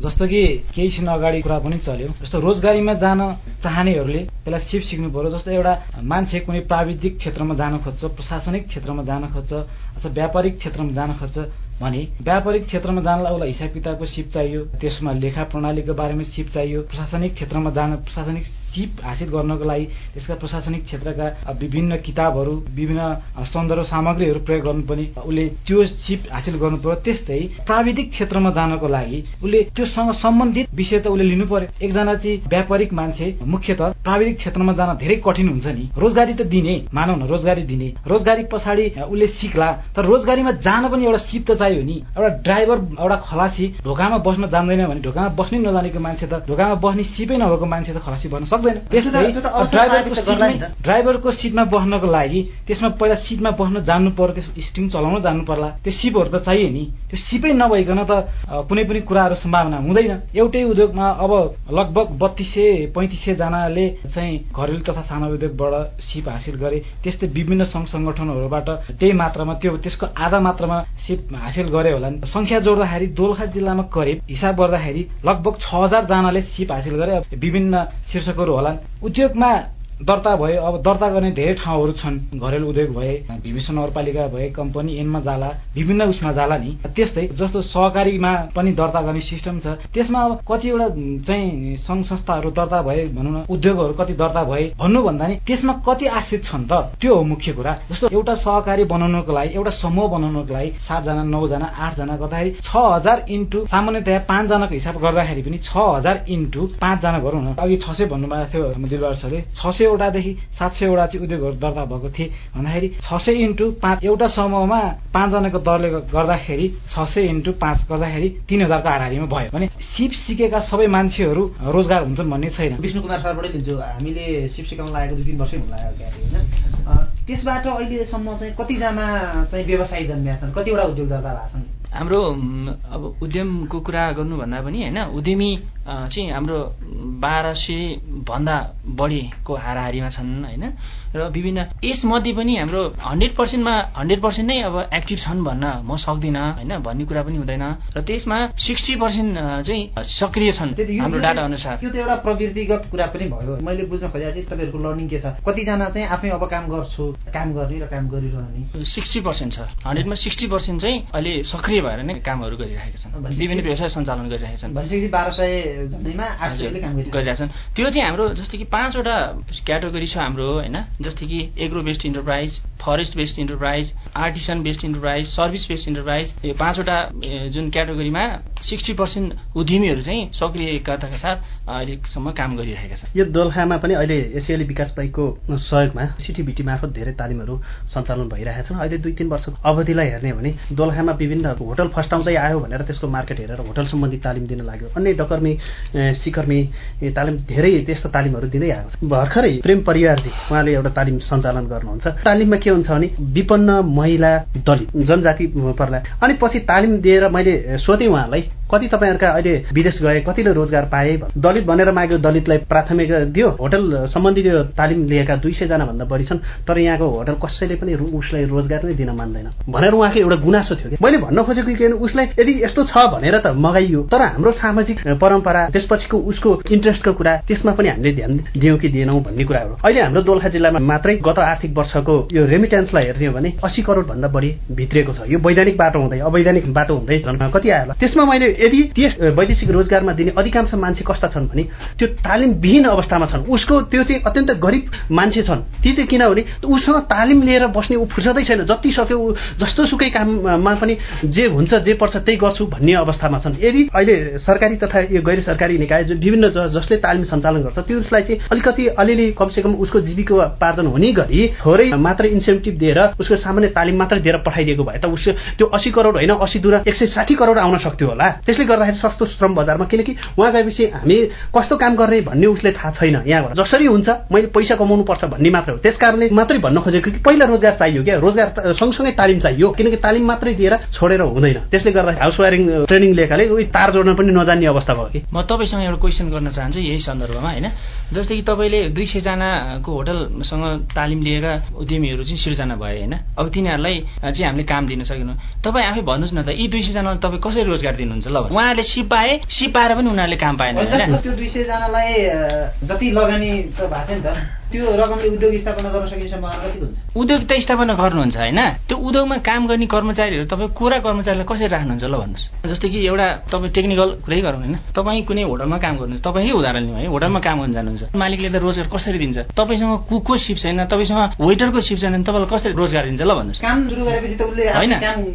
जस्तो कि केही छिन अगाडि कुरा पनि चल्यो। जस्तो रोजगारीमा जान चाहनेहरूले यसलाई सिप सिक्नु पर्यो जस्तो एउटा मान्छे कुनै प्राविधिक क्षेत्रमा जान खोज्छ प्रशासनिक क्षेत्रमा जान खोज्छ अथवा व्यापारिक क्षेत्रमा जान खोज्छ भने व्यापारिक क्षेत्रमा जानलाई उसलाई हिसाब किताबको सिप चाहियो त्यसमा लेखा प्रणालीको बारेमा सिप चाहियो प्रशासनिक क्षेत्रमा जान प्रशासनिक सिप हासिल गर्नको लागि त्यसका प्रशासनिक क्षेत्रका विभिन्न किताबहरू विभिन्न सन्दर्भ सामग्रीहरू प्रयोग गर्नुपर्ने उसले त्यो सिप हासिल गर्नु पर्यो। त्यस्तै प्राविधिक क्षेत्रमा जानको लागि उसले त्योसँग सम्बन्धित विषय त उसले लिनु पर्यो। एकजना चाहिँ व्यापारिक मान्छे मुख्यत प्राविधिक क्षेत्रमा जान धेरै कठिन हुन्छ नि। रोजगारी त दिने मानव न रोजगारी दिने। रोजगारी पछाडि उसले सिक्ला तर रोजगारीमा जान पनि एउटा सिप त चाहियो नि। एउटा ड्राइभर एउटा खलासी ढोकामा बस्न जान्दैन भने ढोकामा बस्नै नजानेको मान्छे त ढोकामा बस्ने सिपै नभएको मान्छे त खलासी बन्न सक्दैन। ड्राइभरको सिटमै त। ड्राइभरको सिटमा बस्नको लागि त्यसमा पहिला सिटमा बस्न जान्नु पर्यो त्यस स्टिङ चलाउन जान्नु पर्ला। त्यो सिपहरू त चाहियो नि। त्यो सिपै नभइकन त कुनै पनि कुराहरू सम्भावना हुँदैन। एउटै उद्योगमा अब लगभग बत्तिस सय पैँतिस सयजनाले चाहिँ घरेलु तथा सानो उद्योगबाट सिप हासिल गरे। त्यस्तै विभिन्न सङ्घ सङ्गठनहरूबाट त्यही मात्रामा त्यो त्यसको आधा मात्रामा सिप हासिल गरे होला नि। सङ्ख्या जोड्दाखेरि दोलखा जिल्लामा करिब हिसाब गर्दाखेरि लगभग छ हजारजनाले सिप हासिल गरे। विभिन्न शीर्षकहरू होलान् उद्योगमा दर्ता भयो अब दर्ता गर्ने धेरै ठाउँहरू छन्। घरेलु उद्योग भए भीमसेन नगरपालिका भए कम्पनी एनमा जाला विभिन्न उसमा जाला नि। त्यस्तै जस्तो सहकारीमा पनि दर्ता गर्ने सिस्टम छ। त्यसमा अब कतिवटा चाहिँ सङ्घ संस्थाहरू दर्ता भए भनौँ न उद्योगहरू कति दर्ता भए भन्नु भन्दा नि त्यसमा कति आश्रित छन् त? त्यो हो मुख्य कुरा। जस्तो एउटा सहकारी बनाउनको लागि एउटा समूह बनाउनको लागि सातजना नौजना आठजना गर्दाखेरि छ हजार इन्टु सामान्यतया पाँचजनाको हिसाब गर्दाखेरि पनि छ हजार इन्टु पाँचजना गरौँ न। अघि छ सय भन्नुभएको थियो दिलबार सरले। छ सय सयवटादेखि सात सयवटा चाहिँ उद्योगहरू दर्ता भएको थिए। भन्दाखेरि छ सय इन्टु पाँच एउटा समूहमा पाँचजनाको दरले गर्दाखेरि छ सय इन्टु पाँच गर्दाखेरि तिन हजारको हाराहारीमा भयो। भने सिप सिकेका सबै मान्छेहरू रोजगार हुन्छन् भन्ने छैन। विष्णु कुमार सरबाटै लिन्छु। हामीले सिप सिकाउन लागेको दुई तिन वर्षै हुन लाग्यो होइन? त्यसबाट अहिलेसम्म चाहिँ कतिजना चाहिँ व्यवसायी जन्मिया छन्? कतिवटा उद्योग दर्ता भएको छन्? हाम्रो अब उद्यमको कुरा गर्नुभन्दा पनि होइन उद्यमी चाहिँ हाम्रो बाह्र सय भन्दा बढीको हाराहारीमा छन् होइन। र विभिन्न यसमध्ये पनि हाम्रो हन्ड्रेड पर्सेन्टमा हन्ड्रेड पर्सेन्ट नै अब एक्टिभ छन् भन्न म सक्दिनँ होइन भन्ने कुरा पनि हुँदैन। र त्यसमा सिक्सटी पर्सेन्ट चाहिँ सक्रिय छन् हाम्रो डाटा अनुसार त्यो त एउटा प्रवृत्तिगत कुरा पनि भयो। मैले बुझ्न खोजेको चाहिँ तपाईँहरूको लर्निङ के छ? कतिजना चाहिँ आफै अब काम गर्छु काम गर्ने र काम गरिरहने? सिक्सटी पर्सेन्ट छ। हन्ड्रेडमा सिक्सटी पर्सेन्ट चाहिँ अहिले सक्रिय भएर नै कामहरू गरिरहेका छन्। विभिन्न व्यवसाय सञ्चालन गरिरहेका छन्। बाह्र सय गरिरहेका छन्। त्यो चाहिँ हाम्रो जस्तै कि पाँचवटा क्याटेगोरी छ हाम्रो होइन? जस्तै कि agro based enterprise forest based enterprise artisan based enterprise service based enterprise यो पाँचवटा जुन क्याटेगोरीमा सिक्सटी पर्सेन्ट उद्यमीहरू चाहिँ सक्रियताका साथ अहिलेसम्म काम गरिरहेका छन्। यो दोलखामा पनि अहिले एसियाली विकास बैङ्कको सहयोगमा सिटिबिटी मार्फत धेरै तालिमहरू सञ्चालन भइरहेका छन्। अहिले दुई तिन वर्षको अवधिलाई हेर्ने भने दोलखामा विभिन्न होटल फस्टाउँदै आयो भनेर त्यसको मार्केट हेरेर होटल सम्बन्धी तालिम दिन लाग्यो। अन्य डकर्मी सिकर्मी तालिम धेरै त्यस्तो तालिमहरू दिँदै आएको छ। भर्खरै प्रेम परिवारजी उहाँले एउटा तालिम सञ्चालन गर्नुहुन्छ। तालिममा के हुन्छ भने विपन्न महिला दलित जनजाति पर्ला। अनि पछि तालिम दिएर मैले सोधेँ उहाँलाई कति तपाईँहरूका अहिले विदेश गए कतिले रोजगार पाए दलित भनेर माग्यो दलितलाई प्राथमिक दियो होटल सम्बन्धी तालिम लिएका दुई सयजना भन्दा बढी छन् तर यहाँको होटल कसैले पनि उसलाई रोजगार नै दिन मान्दैन। भनेर उहाँको एउटा गुनासो थियो कि? मैले भन्न खोजेको के उसलाई यदि यस्तो छ भनेर त मगाइयो तर हाम्रो सामाजिक परम्परा त्यसपछिको उसको इन्ट्रेस्टको कुरा त्यसमा पनि हामीले ध्यान दियौँ कि दिएनौँ भन्ने कुरा हो। अहिले हाम्रो दोलखा जिल्लामा मात्रै गत आर्थिक वर्षको यो रेमिटेन्सलाई हेर्ने हो भने अस्सी करोड भन्दा बढी भित्रिएको छ। यो वैधानिक बाटो हुँदै अवैधानिक बाटो हुँदै कति आयो त्यसमा मैले यदि त्यस वैदेशिक रोजगारमा दिने अधिकांश मान्छे कस्ता छन् भने त्यो तालिमविहीन अवस्थामा छन्। उसको त्यो चाहिँ अत्यन्त गरिब मान्छे छन्। ती चाहिँ किनभने उसँग तालिम लिएर बस्ने ऊ फुर्सदै छैन। जति सक्यो जस्तो सुकै काममा पनि जे हुन्छ जे पर्छ त्यही गर्छु भन्ने अवस्थामा छन्। यदि अहिले सरकारी तथा यो गैर सरकारी निकाय जो विभिन्न जसले तालिम सञ्चालन गर्छ त्यसलाई चाहिँ अलिकति अलिअलि कमसेकम उसको जीविकोपार्जन हुने गरी थोरै मात्र इन्सेन्टिभ दिएर उसको सामान्य तालिम मात्र दिएर पठाइदिएको भए त उसको त्यो अस्सी करोड होइन अस्सी दुरा एक सय साठी करोड आउन सक्थ्यो होला। त्यसले गर्दाखेरि सस्तो श्रम बजारमा किनकि उहाँ गएपछि हामी कस्तो काम गर्ने भन्ने उसले थाहा छैन यहाँबाट। जसरी हुन्छ मैले पैसा कमाउनु पर्छ भन्ने मात्र हो। त्यस कारणले मात्रै भन्न खोजेको कि पहिला रोजगार चाहियो क्या? रोजगार सँगसँगै तालिम चाहियो। किनकि तालिम मात्रै दिएर छोडेर हुँदैन। त्यसले गर्दा हाउस वायरिङ ट्रेनिङ लिएकाले उही तार जोड्न पनि नजान्ने अवस्था भयो कि? म तपाईँसँग एउटा क्वेसन गर्न चाहन्छु यही सन्दर्भमा होइन? जस्तै कि तपाईँले दुई सयजनाको होटलसँग तालिम लिएका उद्यमीहरू चाहिँ सिर्जना भयो होइन? अब तिनीहरूलाई चाहिँ हामीले काम दिन सकेनौँ। तपाईँ आफै भन्नुहोस् न त यी दुई सयजनालाई तपाईँ कसरी रोजगार दिनुहुन्छ? ल उहाँहरूले सिप पाए सिप पाएर पनि उनीहरूले काम पाएन सयजनालाई जति लगानी त भएको छ नि त। त्यो रकमले उद्योग स्थापना गर्न सकिने सम्भावना कति हुन्छ? उद्योग त स्थापना गर्नुहुन्छ होइन? त्यो उद्योगमा काम गर्ने कर्मचारीहरू तपाईँ कुरा कर्मचारीलाई कसरी राख्नुहुन्छ ल भन्नुहोस्। जस्तै कि एउटा तपाईँ टेक्निकल कुरै गरौँ होइन? तपाईँ कुनै होटलमा काम गर्नुहुन्छ तपाईँकै उदाहरण लिउँ है? होटलमा काम गर्न जानुहुन्छ। मालिकले त रोजगार कसरी दिन्छ? तपाईँसँग कुकको सिप छैन? तपाईँसँग वेटरको सिप छैन तपाईँलाई कसरी रोजगार दिन्छ ल भन्नुहोस्। काम सुरु गरेपछि त उसले होइन?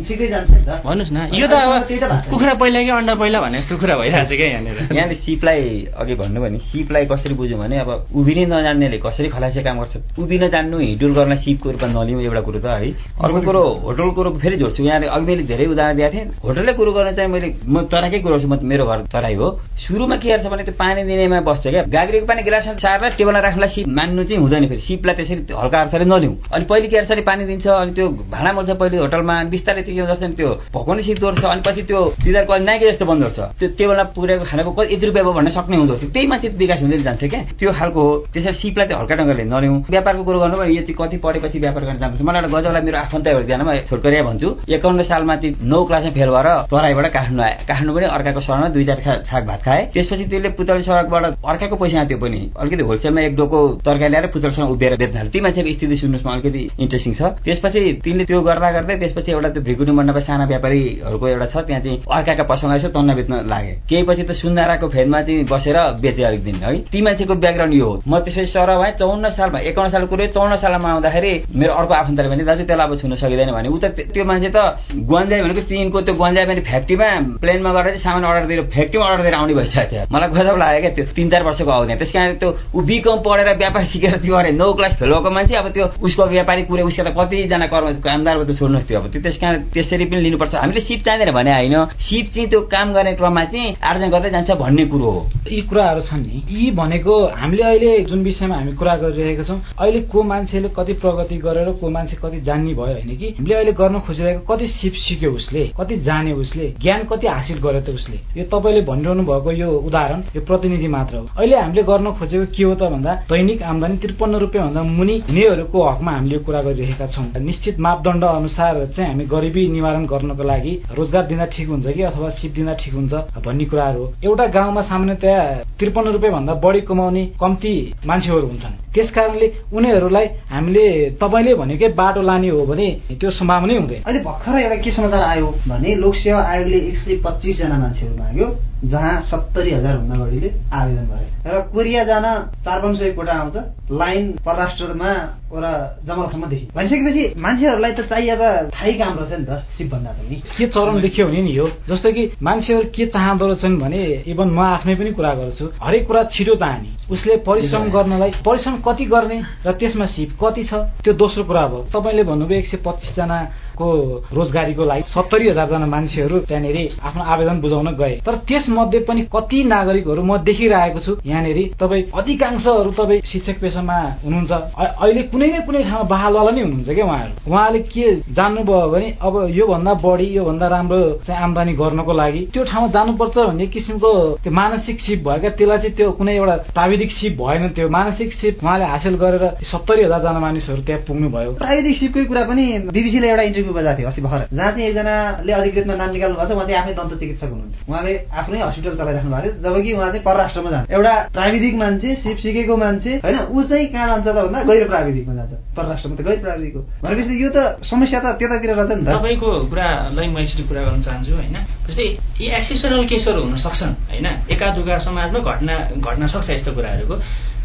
सिक्दै जान्छ नि त। भन्नुहोस् न यो त अब कुखुरा पहिला कि अन्डा पहिला भने जस्तो कुरा भइरहेको छ क्या यहाँनिर। यहाँले सिपलाई अघि भन्नु भने सिपलाई कसरी बुझ्यो भने अब उभिनै नजान्नेले कसरी खलासे काम गर्छ। उभिन जान्नु हिडुल गर्न सिपको रूपमा नलिउँ एउटा कुरो त है। अर्को कुरो होटल कुरो फेरि जोड्छु। यहाँले अघि मैले धेरै उदाहरण दिएको थिएँ। होटलले कुरो गर्न चाहिँ मैले म तराकै कुरो गर्छु म मेरो घर तराई हो। सुरुमा के गर्छ भने त्यो पानी दिनेमा बस्छ क्या। गाग्रीको पानी गिलास चारलाई टेबलमा राख्नुलाई सिप मान्नु चाहिँ हुँदैन फेरि। सिपलाई त्यसरी हल्का अर्थले नलिउँ। अनि पहिले के गर्छ पानी दिन्छ अनि त्यो भाँडा मोल्छ पहिले होटलमा अनि बिस्तारै त्यो जस्तो त्यो भकाउने सिप तोड्छ अनि पछि त्यो तिनीहरूको अनि नाइके जस्तो बन्द गर्छ। त्यो टेबलमा पुगेको खानाको यति रुपियाँ भयो भन्ने सक्ने हुँदो थियो त्यही मान्छे विकास हुँदै जान्छ क्या। त्यो खालको हो। त्यसरी सिपलाई चाहिँ हल्का ढङ्गले नलिउँ व्यापारको कुरो गर्नु भने यो चाहिँ कति पढेपछि व्यापार गर्न जान्छ मलाई एउटा गजौलाई मेरो आफन्तहरू ध्यानमा छोटकरिया भन्छु। एकाउन्न सालमा चाहिँ नौ क्लासमा फेल भएर तराईबाट काठमाडौँ आए। काठमाडौँ पनि अर्काको शरणमा दुई चार साग भात खाए। त्यसपछि त्यसले पुतली सडकबाट अर्काको पैसा त्यो पनि। अलिकति होलसेलमा एक डोको तरकारी ल्याएर पुतलसँग उभिएर बेच्न थाल्यो ती मान्छेको स्थिति सुन्नुहोस् अलिकति इन्ट्रेस्टिङ छ। त्यसपछि तिनले त्यो गर्दा गर्दै त्यसपछि एउटा त्यो भ्रिकुटी मण्डपमा साना व्यापारीहरूको एउटा छ त्यहाँ चाहिँ अर्काका पसलमा यसो तन्न बेच्न लागे। केही पछि त सुन्दाराको फेदमा चाहिँ बसेर बेचे अलिक दिन है। ती मान्छेको ब्याकग्राउन्ड यो हो। म त्यसपछि सर भए चौन्न सालमा एकाउन्न सालको कुरो चौन्न सालमा आउँदाखेरि मेरो अर्को आफन्तले भने दाजु त्यसलाई अब छुन सकिँदैन भने। ऊ त त्यो मान्छे त गुन्जाइ भनेको चिनको त्यो गुन्जाइ भने फ्याक्ट्रीमा प्लेनमा गएर चाहिँ सामान अर्डर दिएर फ्याक्ट्रीमा अर्डर दिएर आउने भइसकेको थियो। मलाई गजब लाग्यो क्या त्यो तिन चार वर्षको अवधि। त्यस कारण त्यो ऊ बिकम पढेर व्यापार सिकेर त्यो अरे नौ क्लास फेल भएको मान्छे अब त्यो उसको व्यापारी कुरो उसको त कतिजना कर्म कामदार त छोड्नुहोस् त्यो अब। त्यो त्यस कारण त्यसरी पनि लिनुपर्छ। हामीले सिप चाहिँदैन भने होइन। सिप चाहिँ त्यो काम गर्ने क्रममा चाहिँ आर्जन गर्दै जान्छ भन्ने कुरो हो। यी कुराहरू छन् नि। यी भनेको हामीले अहिले जुन विषयमा हामी कुरा गरिरहेका छौँ। अहिले को मान्छेले कति प्रगति गरेर को मान्छे कति जान्ने भयो होइन कि? हामीले अहिले गर्न खोजिरहेको कति सिप सिक्यो उसले कति जाने उसले ज्ञान कति हासिल गर्यो त उसले? यो तपाईँले भनिरहनु भएको यो उदाहरण यो प्रतिनिधि मात्र हो। अहिले हामीले गर्न खोजेको के हो त भन्दा दैनिक आमदानी त्रिपन्न रुपियाँ भन्दा मुनि हुनेहरूको हकमा हामीले कुरा गरिरहेका छौँ। निश्चित मापदण्ड अनुसार चाहिँ हामी गरिबी निवारण गर्नको लागि रोजगार दिँदा ठिक हुन्छ कि अथवा सिप दिँदा ठिक हुन्छ भन्ने कुराहरू हो। एउटा गाउँमा सामान्यतया त्रिपन्न रुपियाँ भन्दा बढी कमाउने कम्ती मान्छेहरू हुन्छन्। त्यस कारणले उनीहरूलाई हामीले तपाईँले भनेकै बाटो लाने हो भने त्यो सम्भावनै हुँदैन। अहिले भर्खर एउटा के समाचार आयो भने लोकसेवा आयोगले एक सय पच्चिसजना मान्छेहरू माग्यो। जहाँ सत्तरी हजार भन्दा बढीले आवेदन गरे। र कोरिया जान चार पाँच सय कोटा आउँछ। लाइन परराष्ट्रमा एउटा जमलखम्मदेखि भनिसकेपछि मान्छेहरूलाई त चाहिए त थाहै काम रहेछ नि त सिप भन्दा पनि। के चरण देखियो भने नि हो? जस्तो कि मान्छेहरू के चाहँदो रहेछन् भने इभन म आफ्नै पनि कुरा गर्छु। हरेक कुरा छिटो चाहने। उसले परिश्रम गर्नलाई परिश्रम कति गर्ने र त्यसमा सिप कति छ त्यो दोस्रो कुरा भयो तपाईँले भन्नुभयो एक सय पच्चिसजनाको रोजगारीको लागि सत्तरी हजारजना मान्छेहरू त्यहाँनिर आफ्नो आवेदन बुझाउन गए। तर त्यसमध्ये पनि कति नागरिकहरू म देखिरहेको छु। यहाँनिर तपाईँ अधिकांशहरू तपाईँ शिक्षक पेसामा हुनुहुन्छ। अहिले कुनै न कुनै ठाउँमा बहाल नै हुनुहुन्छ क्या उहाँहरू। उहाँले के जान्नुभयो भने अब योभन्दा बढी योभन्दा राम्रो चाहिँ आमदानी गर्नको लागि त्यो ठाउँमा जानुपर्छ भन्ने किसिमको त्यो मानसिक सिप भएका त्यसलाई चाहिँ त्यो कुनै एउटा प्राविधिक सिप भएन त्यो मानसिक सिप। उहाँले हासिल गरेर सत्तरी हजारजना मानिसहरू त्यहाँ पुग्नु भयो प्राविधिक सिपकै कुरा पनि बिबिसीले एउटा इन्टरभ्यू बजाएको थियो अस्ति भर्खर। जहाँ चाहिँ एकजनाले अधिकृतमा नाम निकाल्नु भएको छ उहाँ चाहिँ आफ्नै दन्त चिकित्सक हुनुहुन्थ्यो उहाँले आफ्नै हस्पिटल चलाइराख्नु भएको थियो जबकि उहाँ चाहिँ परराष्ट्रमा जान्छ। एउटा प्राविधिक मान्छे सिप सिकेको मान्छे होइन ऊ चाहिँ कहाँ जान्छ त भन्दा गैर प्राविधिकमा जान्छ। परराष्ट्रमा त गैर प्राविधिक हो भनेपछि यो त समस्या त त्यतातिर रहेछ नि त। तपाईँको कुरालाई म यसरी कुरा गर्न चाहन्छु होइन? जस्तै यी एक्सेसनल केसहरू हुन सक्छन् होइन? एका दुगा समाजमा घटना घट्न सक्छ यस्तो कुराहरूको।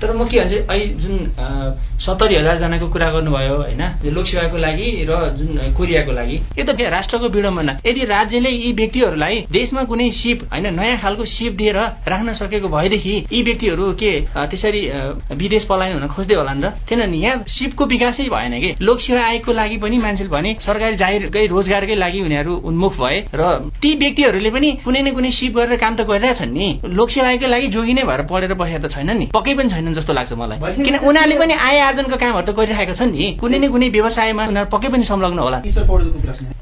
तर म के भन्छु अहिले जुन सत्तरी हजारजनाको कुरा गर्नुभयो होइन लोकसेवाको लागि र जुन कोरियाको लागि यो त राष्ट्रको विडम्बना। यदि राज्यले यी व्यक्तिहरूलाई देशमा कुनै सिप होइन नयाँ खालको सिप दिएर राख्न सकेको भएदेखि यी व्यक्तिहरू के त्यसरी विदेश पलायन हुन खोज्दै होलान् र? किनभने यहाँ सिपको विकासै भएन कि? लोकसेवा आयोगको लागि पनि मान्छेले भने सरकारी जागिरकै रोजगारकै लागि उनीहरू उन्मुख भए र ती व्यक्तिहरूले पनि कुनै न कुनै सिप गरेर काम त गरिरहेछन् नि। लोकसेवा आयोगकै लागि जोगी नै भएर पढेर बसेका त छैन नि। पक्कै पनि छैनन् जस्तो लाग्छ मलाई। किन उनीहरूले पनि आय आर्जनको कामहरू त गरिरहेका छन् नि। कुनै न कुनै व्यवसायमा उनीहरू पक्कै पनि संलग्न होला।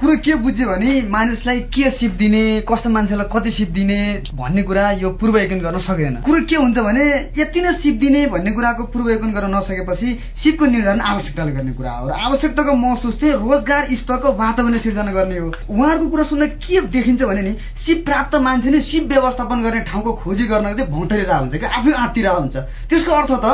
कुरो के बुझ्यो भने मानिसलाई के सिप दिने कस्तो मान्छेलाई कति सिप दिने भन्ने कुरा यो पूर्वयकन गर्न सकिँदैन कुरो के हुन्छ भने यति नै सिप दिने भन्ने कुराको पूर्वयकन गर्न नसकेपछि सिपको निर्धारण आवश्यकताले गर्ने कुरा हो। र आवश्यकताको महसुस चाहिँ रोजगार स्तरको वातावरण सिर्जना गर्ने हो। उहाँहरूको कुरा सुन्दा के देखिन्छ भने नि सिप प्राप्त मान्छे नै सिप व्यवस्थापन गर्ने ठाउँको खोजी गर्न चाहिँ भौँतरिरहेको हुन्छ कि आफै आँतिरहेको हुन्छ। त्यसको अर्थ त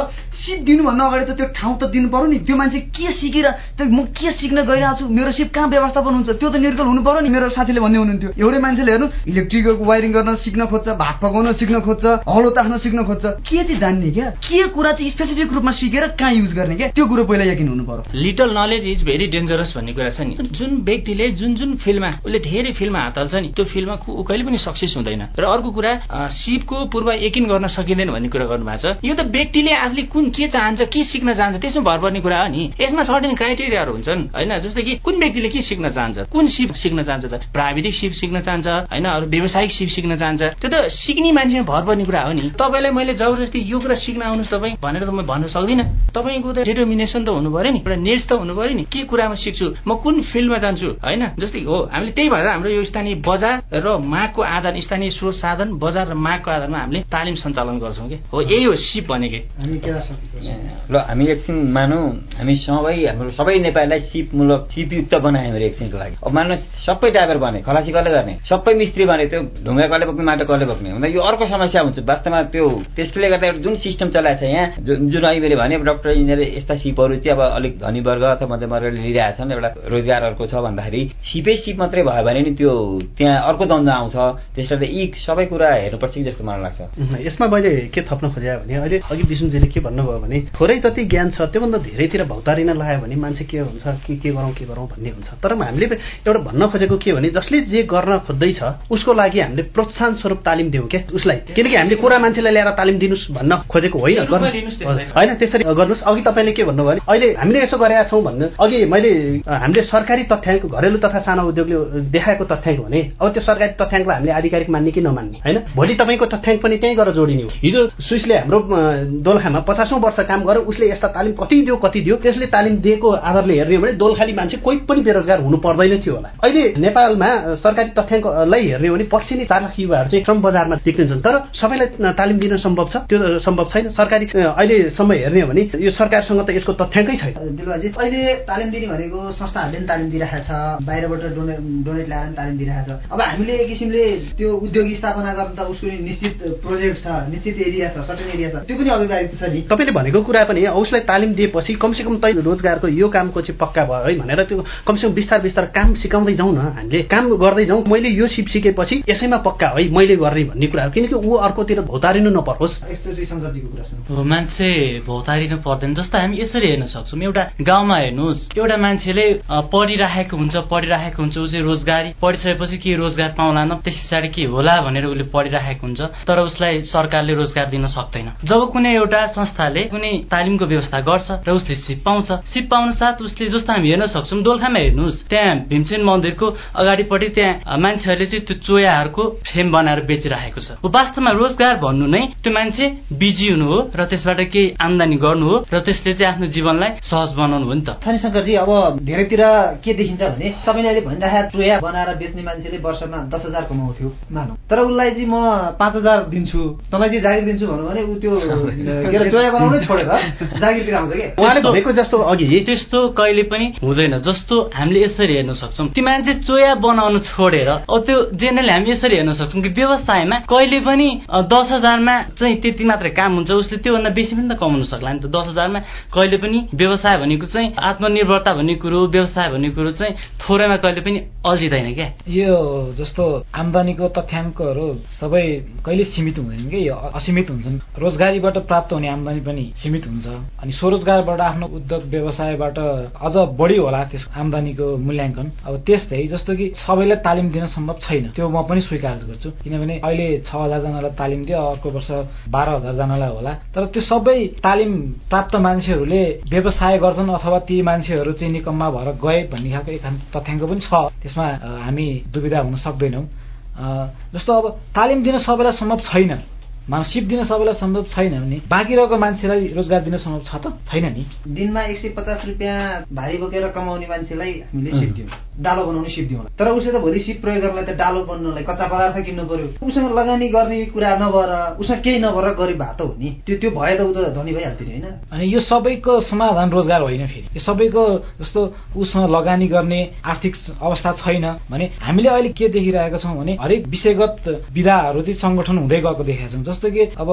सिप दिनुभन्दा अगाडि त त्यो ठाउँ त दिनु पर्यो नि। त्यो मान्छे के सिकेर त्यो म के सिक्न गइरहेको छु? मेरो सिप कहाँ व्यवस्थापन हुन्छ? त्यो त निर्गल हुनु पर्यो नि। मेरो साथीले भन्दै हुनुहुन्थ्यो एउटै मान्छेले हेर्नु इलेक्ट्रिकको वायरिङ गर्न सिक्न खोज्छ भात पकाउन सिक्न खोज्छ हलो ताख्न सिक्न खोज्छ। के चाहिँ जान्ने क्या? के कुरा चाहिँ स्पेसिफिक रूपमा सिकेर कहाँ युज गर्ने क्या? त्यो कुरो पहिला यकिन हुनु पर्यो little knowledge is very dangerous भन्ने कुरा छ नि। जुन व्यक्तिले जुन जुन फिल्डमा उसले धेरै फिल्डमा हात हाल्छ नि त्यो फिल्डमा कहिले पनि सक्सेस हुँदैन। र अर्को कुरा सिपको पूर्व यकिन गर्न सकिँदैन भन्ने कुरा गर्नुभएको छ। यो त व्यक्तिले आफूले कुन के चाहन्छ के सिक्न चाहन्छ त्यसमा भर पर्ने कुरा हो नि। यसमा सर्टेन क्राइटेरियाहरू हुन्छन् होइन? जस्तै कि कुन व्यक्तिले के सिक्न चाहन्छ कुन सिप सिक्न चाहन्छ त? प्राविधिक सिप सिक्न चाहन्छ होइन? अरू व्यावसायिक सिप सिक्न चाहन्छ। त्यो त सिक्ने मान्छेमा भर पर्ने कुरा हो नि। तपाईँलाई मैले जबरजस्ती यो कुरा सिक्न आउनुहोस् तपाईँ भनेर त म भन्न सक्दिनँ। तपाईँको त डिटर्मिनेसन त हुनु पऱ्यो नि एउटा नेट्स त हुनु पऱ्यो नि। के कुरामा सिक्छु म कुन फिल्डमा जान्छु होइन? जस्तै हो हामीले त्यही भएर हाम्रो यो स्थानीय बजार र मागको आधार स्थानीय स्रोत साधन बजार र मागको आधारमा हामीले तालिम सञ्चालन गर्छौँ कि? हो यही हो सिप भनेकै। ल हामी एकछिन मानौँ हामी सबै हाम्रो सबै नेपालीलाई सिपमूलक सिपयुक्त बनायो हाम्रो एकछिनको लागि। अब मान्नु सबै ड्राइभर बने खलासी कसले गर्ने? सबै मिस्त्री बने त्यो ढुङ्गा कसले बोक्ने माटो कसले बोक्ने? हुँदा यो अर्को समस्या हुन्छ। वास्तवमा त्यो त्यसले गर्दा एउटा जुन सिस्टम चलाएको छ यहाँ जुन जुन अहिले भने डक्टर इन्जिनियर यस्ता सिपहरू चाहिँ अब अलिक धनी वर्ग अथवा मध्यम वर्गले लिइरहेछन् एउटा रोजगार अर्को छ भन्दाखेरि सिपै सिप मात्रै भयो भने नि त्यो त्यहाँ अर्को द्वन्द आउँछ। त्यसले यी सबै कुरा हेर्नुपर्छ कि जस्तो मलाई लाग्छ। यसमा मैले के थप्न खोजेँ भने अहिले अघि विष्णुजीले के भन्नुभयो भने थोरै जति ज्ञान छ त्योभन्दा धेरैतिर भौतारिन लगायो भने मान्छे के हुन्छ के के गरौँ के गरौँ भन्ने हुन्छ। तर हामीले एउटा भन्न खोजेको के भने जसले जे गर्न खोज्दैछ उसको लागि हामीले प्रोत्साहन स्वरूप तालिम दिउँ क्या उसलाई। किनकि हामीले कुरा मान्छेलाई ल्याएर तालिम दिनुहोस् भन्न खोजेको होइन। होइन। त्यसरी गर्नुहोस्। अघि तपाईँले के भन्नुभयो भने अहिले हामीले यसो गरेका छौँ भन्नु। अघि मैले हामीले सरकारी तथ्याङ्क घरेलु तथा सानो उद्योगले देखाएको तथ्याङ्क भने अब त्यो सरकारी तथ्याङ्कलाई हामीले आधिकारिक मान्ने कि नमान्ने? होइन? भोलि तपाईँको तथ्याङ्क पनि त्यहीँ गएर जोडिने हो। हिजो सुइसले हाम्रो दोलखामा पचासौँ वर्ष काम गर्यो उसले यस्ता तालिम कति दियो कति दियो त्यसले तालिम दिएको आधारले हेर्ने हो भने दोलखाली मान्छे कोही पनि बेरोजगार हुनु पर्दैन थियो होला। अहिले नेपालमा सरकारी तथ्याङ्कलाई हेर्ने हो भने पर्सिने चार लाख युवाहरू चाहिँ श्रम बजारमा देखिन्छन् तर सबैलाई तालिम दिन सम्भव छ। त्यो सम्भव छैन। सरकारी अहिलेसम्म हेर्ने हो भने यो सरकारसँग त यसको तथ्याङ्कै छैन। अहिले तालिम दिने भनेको संस्थाहरूले पनि तालिम दिइरहेको छ बाहिरबाट डोनेट डोनेट ल्याएर पनि तालिम दिइरहेको छ। अब हामीले एक किसिमले त्यो उद्योग स्थापना गर्नु त उसको निश्चित प्रोजेक्ट छ निश्चित एरिया छ सर्टेन एरिया छ। त्यो पनि अभिभावक छ नि। तपाईँले भनेको कुरा पनि उसलाई तालिम दिएपछि कमसेकम तै रोजगारको यो कामको चाहिँ पक्का भयो है भनेर त्यो कमसेकम बिस्तार बिस्तार काम सिकाउँदै जाउँ न हामीले। काम गर्दै जाउँ। मैले यो सिप सिकेपछि यसैमा पक्का है मैले गर्ने भन्ने कुरा किनकि ऊ अर्कोतिर भौतारिनु नपरोस्। मान्छे भौतारिनु पर्दैन जस्तो हामी यसरी हेर्न सक्छौँ। एउटा गाउँमा हेर्नुहोस् एउटा मान्छेले पढिराखेको हुन्छ पढिराखेको हुन्छ ऊ चाहिँ रोजगारी पढिसकेपछि के रोजगार पाउला न? त्यस पछाडि के होला भनेर उसले पढिराखेको हुन्छ तर उसलाई सरकारले रोजगार दिन सक्दैन। जब कुनै एउटा संस्थाले कुनै तालिमको व्यवस्था गर्छ र उसले सिप पाउँछ। सिप पाउन साथ उसले जस्तो हामी हेर्न सक्छौँ दोलखामा हेर्नुहोस्। त्यहाँ भीमसेन मन्दिरको अगाडिपट्टि त्यहाँ मान्छेहरूले चाहिँ त्यो चोयाहरूको फ्रेम बनाएर बेचिरहेको छ। वास्तवमा रोजगार भन्नु नै त्यो मान्छे बिजी हुनु हो र त्यसबाट केही आमदानी गर्नु हो र त्यसले चाहिँ आफ्नो जीवनलाई सहज बनाउनु हो नि त। शनिशङ्करजी अब धेरैतिर के देखिन्छ भने तपाईँले अहिले भनिरहेको चोया बनाएर बेच्ने मान्छेले वर्षमा दस हजार कमाउँथ्यो। मानौ। तर उसलाई चाहिँ म पाँच हजार दिन्छु। तपाईँ चाहिँ जागिर दिन्छु भन्नु भने ऊ त्यो के अरे चोया बनाउनै छोडेर जागिरतिर आउँछ कि? उहाँले भनेको जस्तो अघि त्यस्तो कहिले पनि हुँदैन। जस्तो हामीले यसरी हेर्न सक्छौँ त्यो मान्छे चोया बनाउनु छोडेर अब त्यो जेनरली हामी यसरी हेर्न सक्छौँ कि व्यवसायमा कहिले पनि दस हजारमा चाहिँ त्यति मात्रै काम हुन्छ उसले त्योभन्दा बेसी पनि त कमाउनु सक्ला नि त। दस हजारमा कहिले पनि व्यवसाय भनेको चाहिँ आत्मनिर्भरता भन्ने कुरो व्यवसाय भन्ने कुरो चाहिँ थोरैमा कहिले पनि अल्झिँदैन क्या। यो जस्तो आम्दानीको तथ्याङ्कहरू सबै कहिले सीमित हुँदैन कि? यो असीमित हुन्छन्। रोजगारीबाट प्राप्त हुने आम्दानी पनि सीमित हुन्छ। अनि स्वरोजगारबाट आफ्नो उद्योग व्यवसायबाट अझ बढी होला त्यस आम्दानीको मूल्याङ्कन। अब त्यस्तै जस्तो कि सबैलाई तालिम दिन सम्भव छैन त्यो म पनि स्वीकार गर्छु। किनभने अहिले छ हजारजनालाई तालिम दियो अर्को वर्ष बाह्र हजारजनालाई होला। तर त्यो सबै तालिम प्राप्त मान्छेहरूले व्यवसाय गर्छन् अथवा ती मान्छेहरू चाहिँ निकममा भएर गए भन्ने खालको एक तथ्याङ्क पनि छ। त्यसमा हामी दुविधा हुन सक्दैनौँ। जस्तो अब तालिम दिन सबैलाई सम्भव छैन। मानव सिप दिन सबैलाई सम्भव छैन भने बाँकी रहेको मान्छेलाई रोजगार दिन सम्भव छ त? छैन नि। दिनमा एक सय पचास रुपियाँ भारी बोकेर कमाउने मान्छेलाई हामीले सिप दियौँ। डालो बनाउने सिप दिउँ तर उसले त भोलि सिप प्रयोग गर्नलाई त डालो बन्नलाई कच्चा पदार्थ किन्नु पर्यो। उसँग लगानी गर्ने कुरा नभएर उसँग केही नभएर गरिब भए त हो नि। त्यो त्यो भए त ऊ त धनी भइहाल्थ्यो होइन? अनि यो सबैको समाधान रोजगार होइन फेरि। यो सबैको जस्तो उसँग लगानी गर्ने आर्थिक अवस्था छैन भने हामीले अहिले के देखिरहेका छौँ भने हरेक विषयगत विधाहरू चाहिँ सङ्गठन हुँदै गएको देखेका छौँ। जस्तो कि अब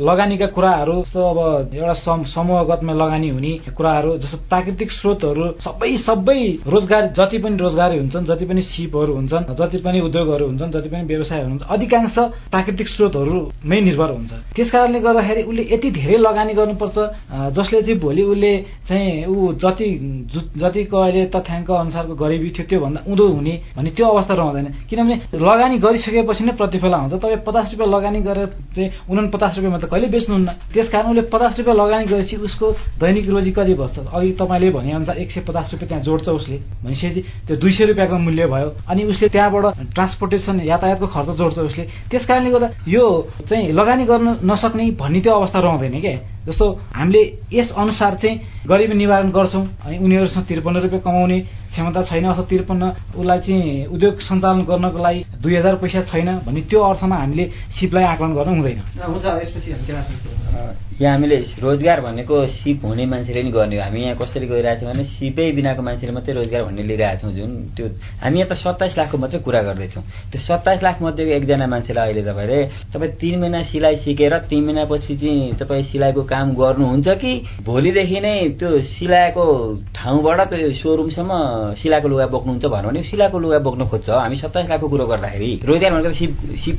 लगानीका कुराहरू जस्तो अब एउटा समूहगतमा लगानी हुने कुराहरू जस्तो प्राकृतिक स्रोतहरू सबै सबै रोजगार जति पनि रोजगारी हुन्छन् जति पनि सिपहरू हुन्छन् जति पनि उद्योगहरू हुन्छन् जति पनि व्यवसायहरू हुन्छ अधिकांश प्राकृतिक स्रोतहरूमै निर्भर हुन्छ। त्यस कारणले गर्दाखेरि उसले यति धेरै लगानी गर्नुपर्छ जसले चाहिँ भोलि उसले चाहिँ ऊ जति जतिको अहिले तथ्याङ्क अनुसारको गरिबी थियो त्योभन्दा उँधो हुने भन्ने त्यो अवस्था रहँदैन। किनभने लगानी गरिसकेपछि नै प्रतिफल आउँछ। तपाईँ पचास रुपियाँ लगानी गरेर चाहिँ उना पचास रुपियाँमा त कहिले बेच्नुहुन्न? त्यस कारण उसले पचास रुपियाँ लगानी गरेपछि उसको दैनिक रोजी कति बस्छ? अघि तपाईँले भनेअनुसार एक सय पचास रुपियाँ त्यहाँ जोड्छ उसले। भनेपछि त्यो दुई सय रुपियाँको मूल्य भयो। अनि उसले त्यहाँबाट ट्रान्सपोर्टेसन यातायातको खर्च जोड्छ उसले। त्यस कारणले गर्दा यो चाहिँ लगानी गर्न नसक्ने भन्ने त्यो अवस्था रहँदैन क्या। जस्तो हामीले यस अनुसार चाहिँ गरिबी निवारण गर्छौँ अनि उनीहरूसँग त्रिपन्न रुपियाँ कमाउने क्षमता छैन अथवा त्रिपन्न उसलाई चाहिँ उद्योग सञ्चालन गर्नको लागि दुई हजार पैसा छैन भने त्यो अर्थमा हामीले सिपलाई आकलन गर्न हुँदैन। यहाँ हामीले रोजगार भनेको सिप हुने मान्छेले नि गर्ने हो। हामी यहाँ कसरी गइरहेको छौँ भने सिपै बिनाको मान्छेले मात्रै रोजगार भन्ने लिइरहेको छौँ जुन त्यो हामी यहाँ त सत्ताइस लाखको मात्रै कुरा गर्दैछौँ। त्यो सत्ताइस लाख मध्येको एकजना मान्छेलाई अहिले तपाईँले तपाईँ तिन महिना सिलाइ सिकेर तिन महिनापछि चाहिँ तपाईँ सिलाइको काम गर्नुहुन्छ कि भोलिदेखि नै त्यो सिलाएको ठाउँबाट त्यो सोरुमसम्म सिलाको लुगा बोक्नुहुन्छ भन्यो। भने सिलाको लुगा बोक्न खोज्छ। हामी सत्ताइस लाखको कुरो गर्दाखेरि रोजगार भनेको सिप सिप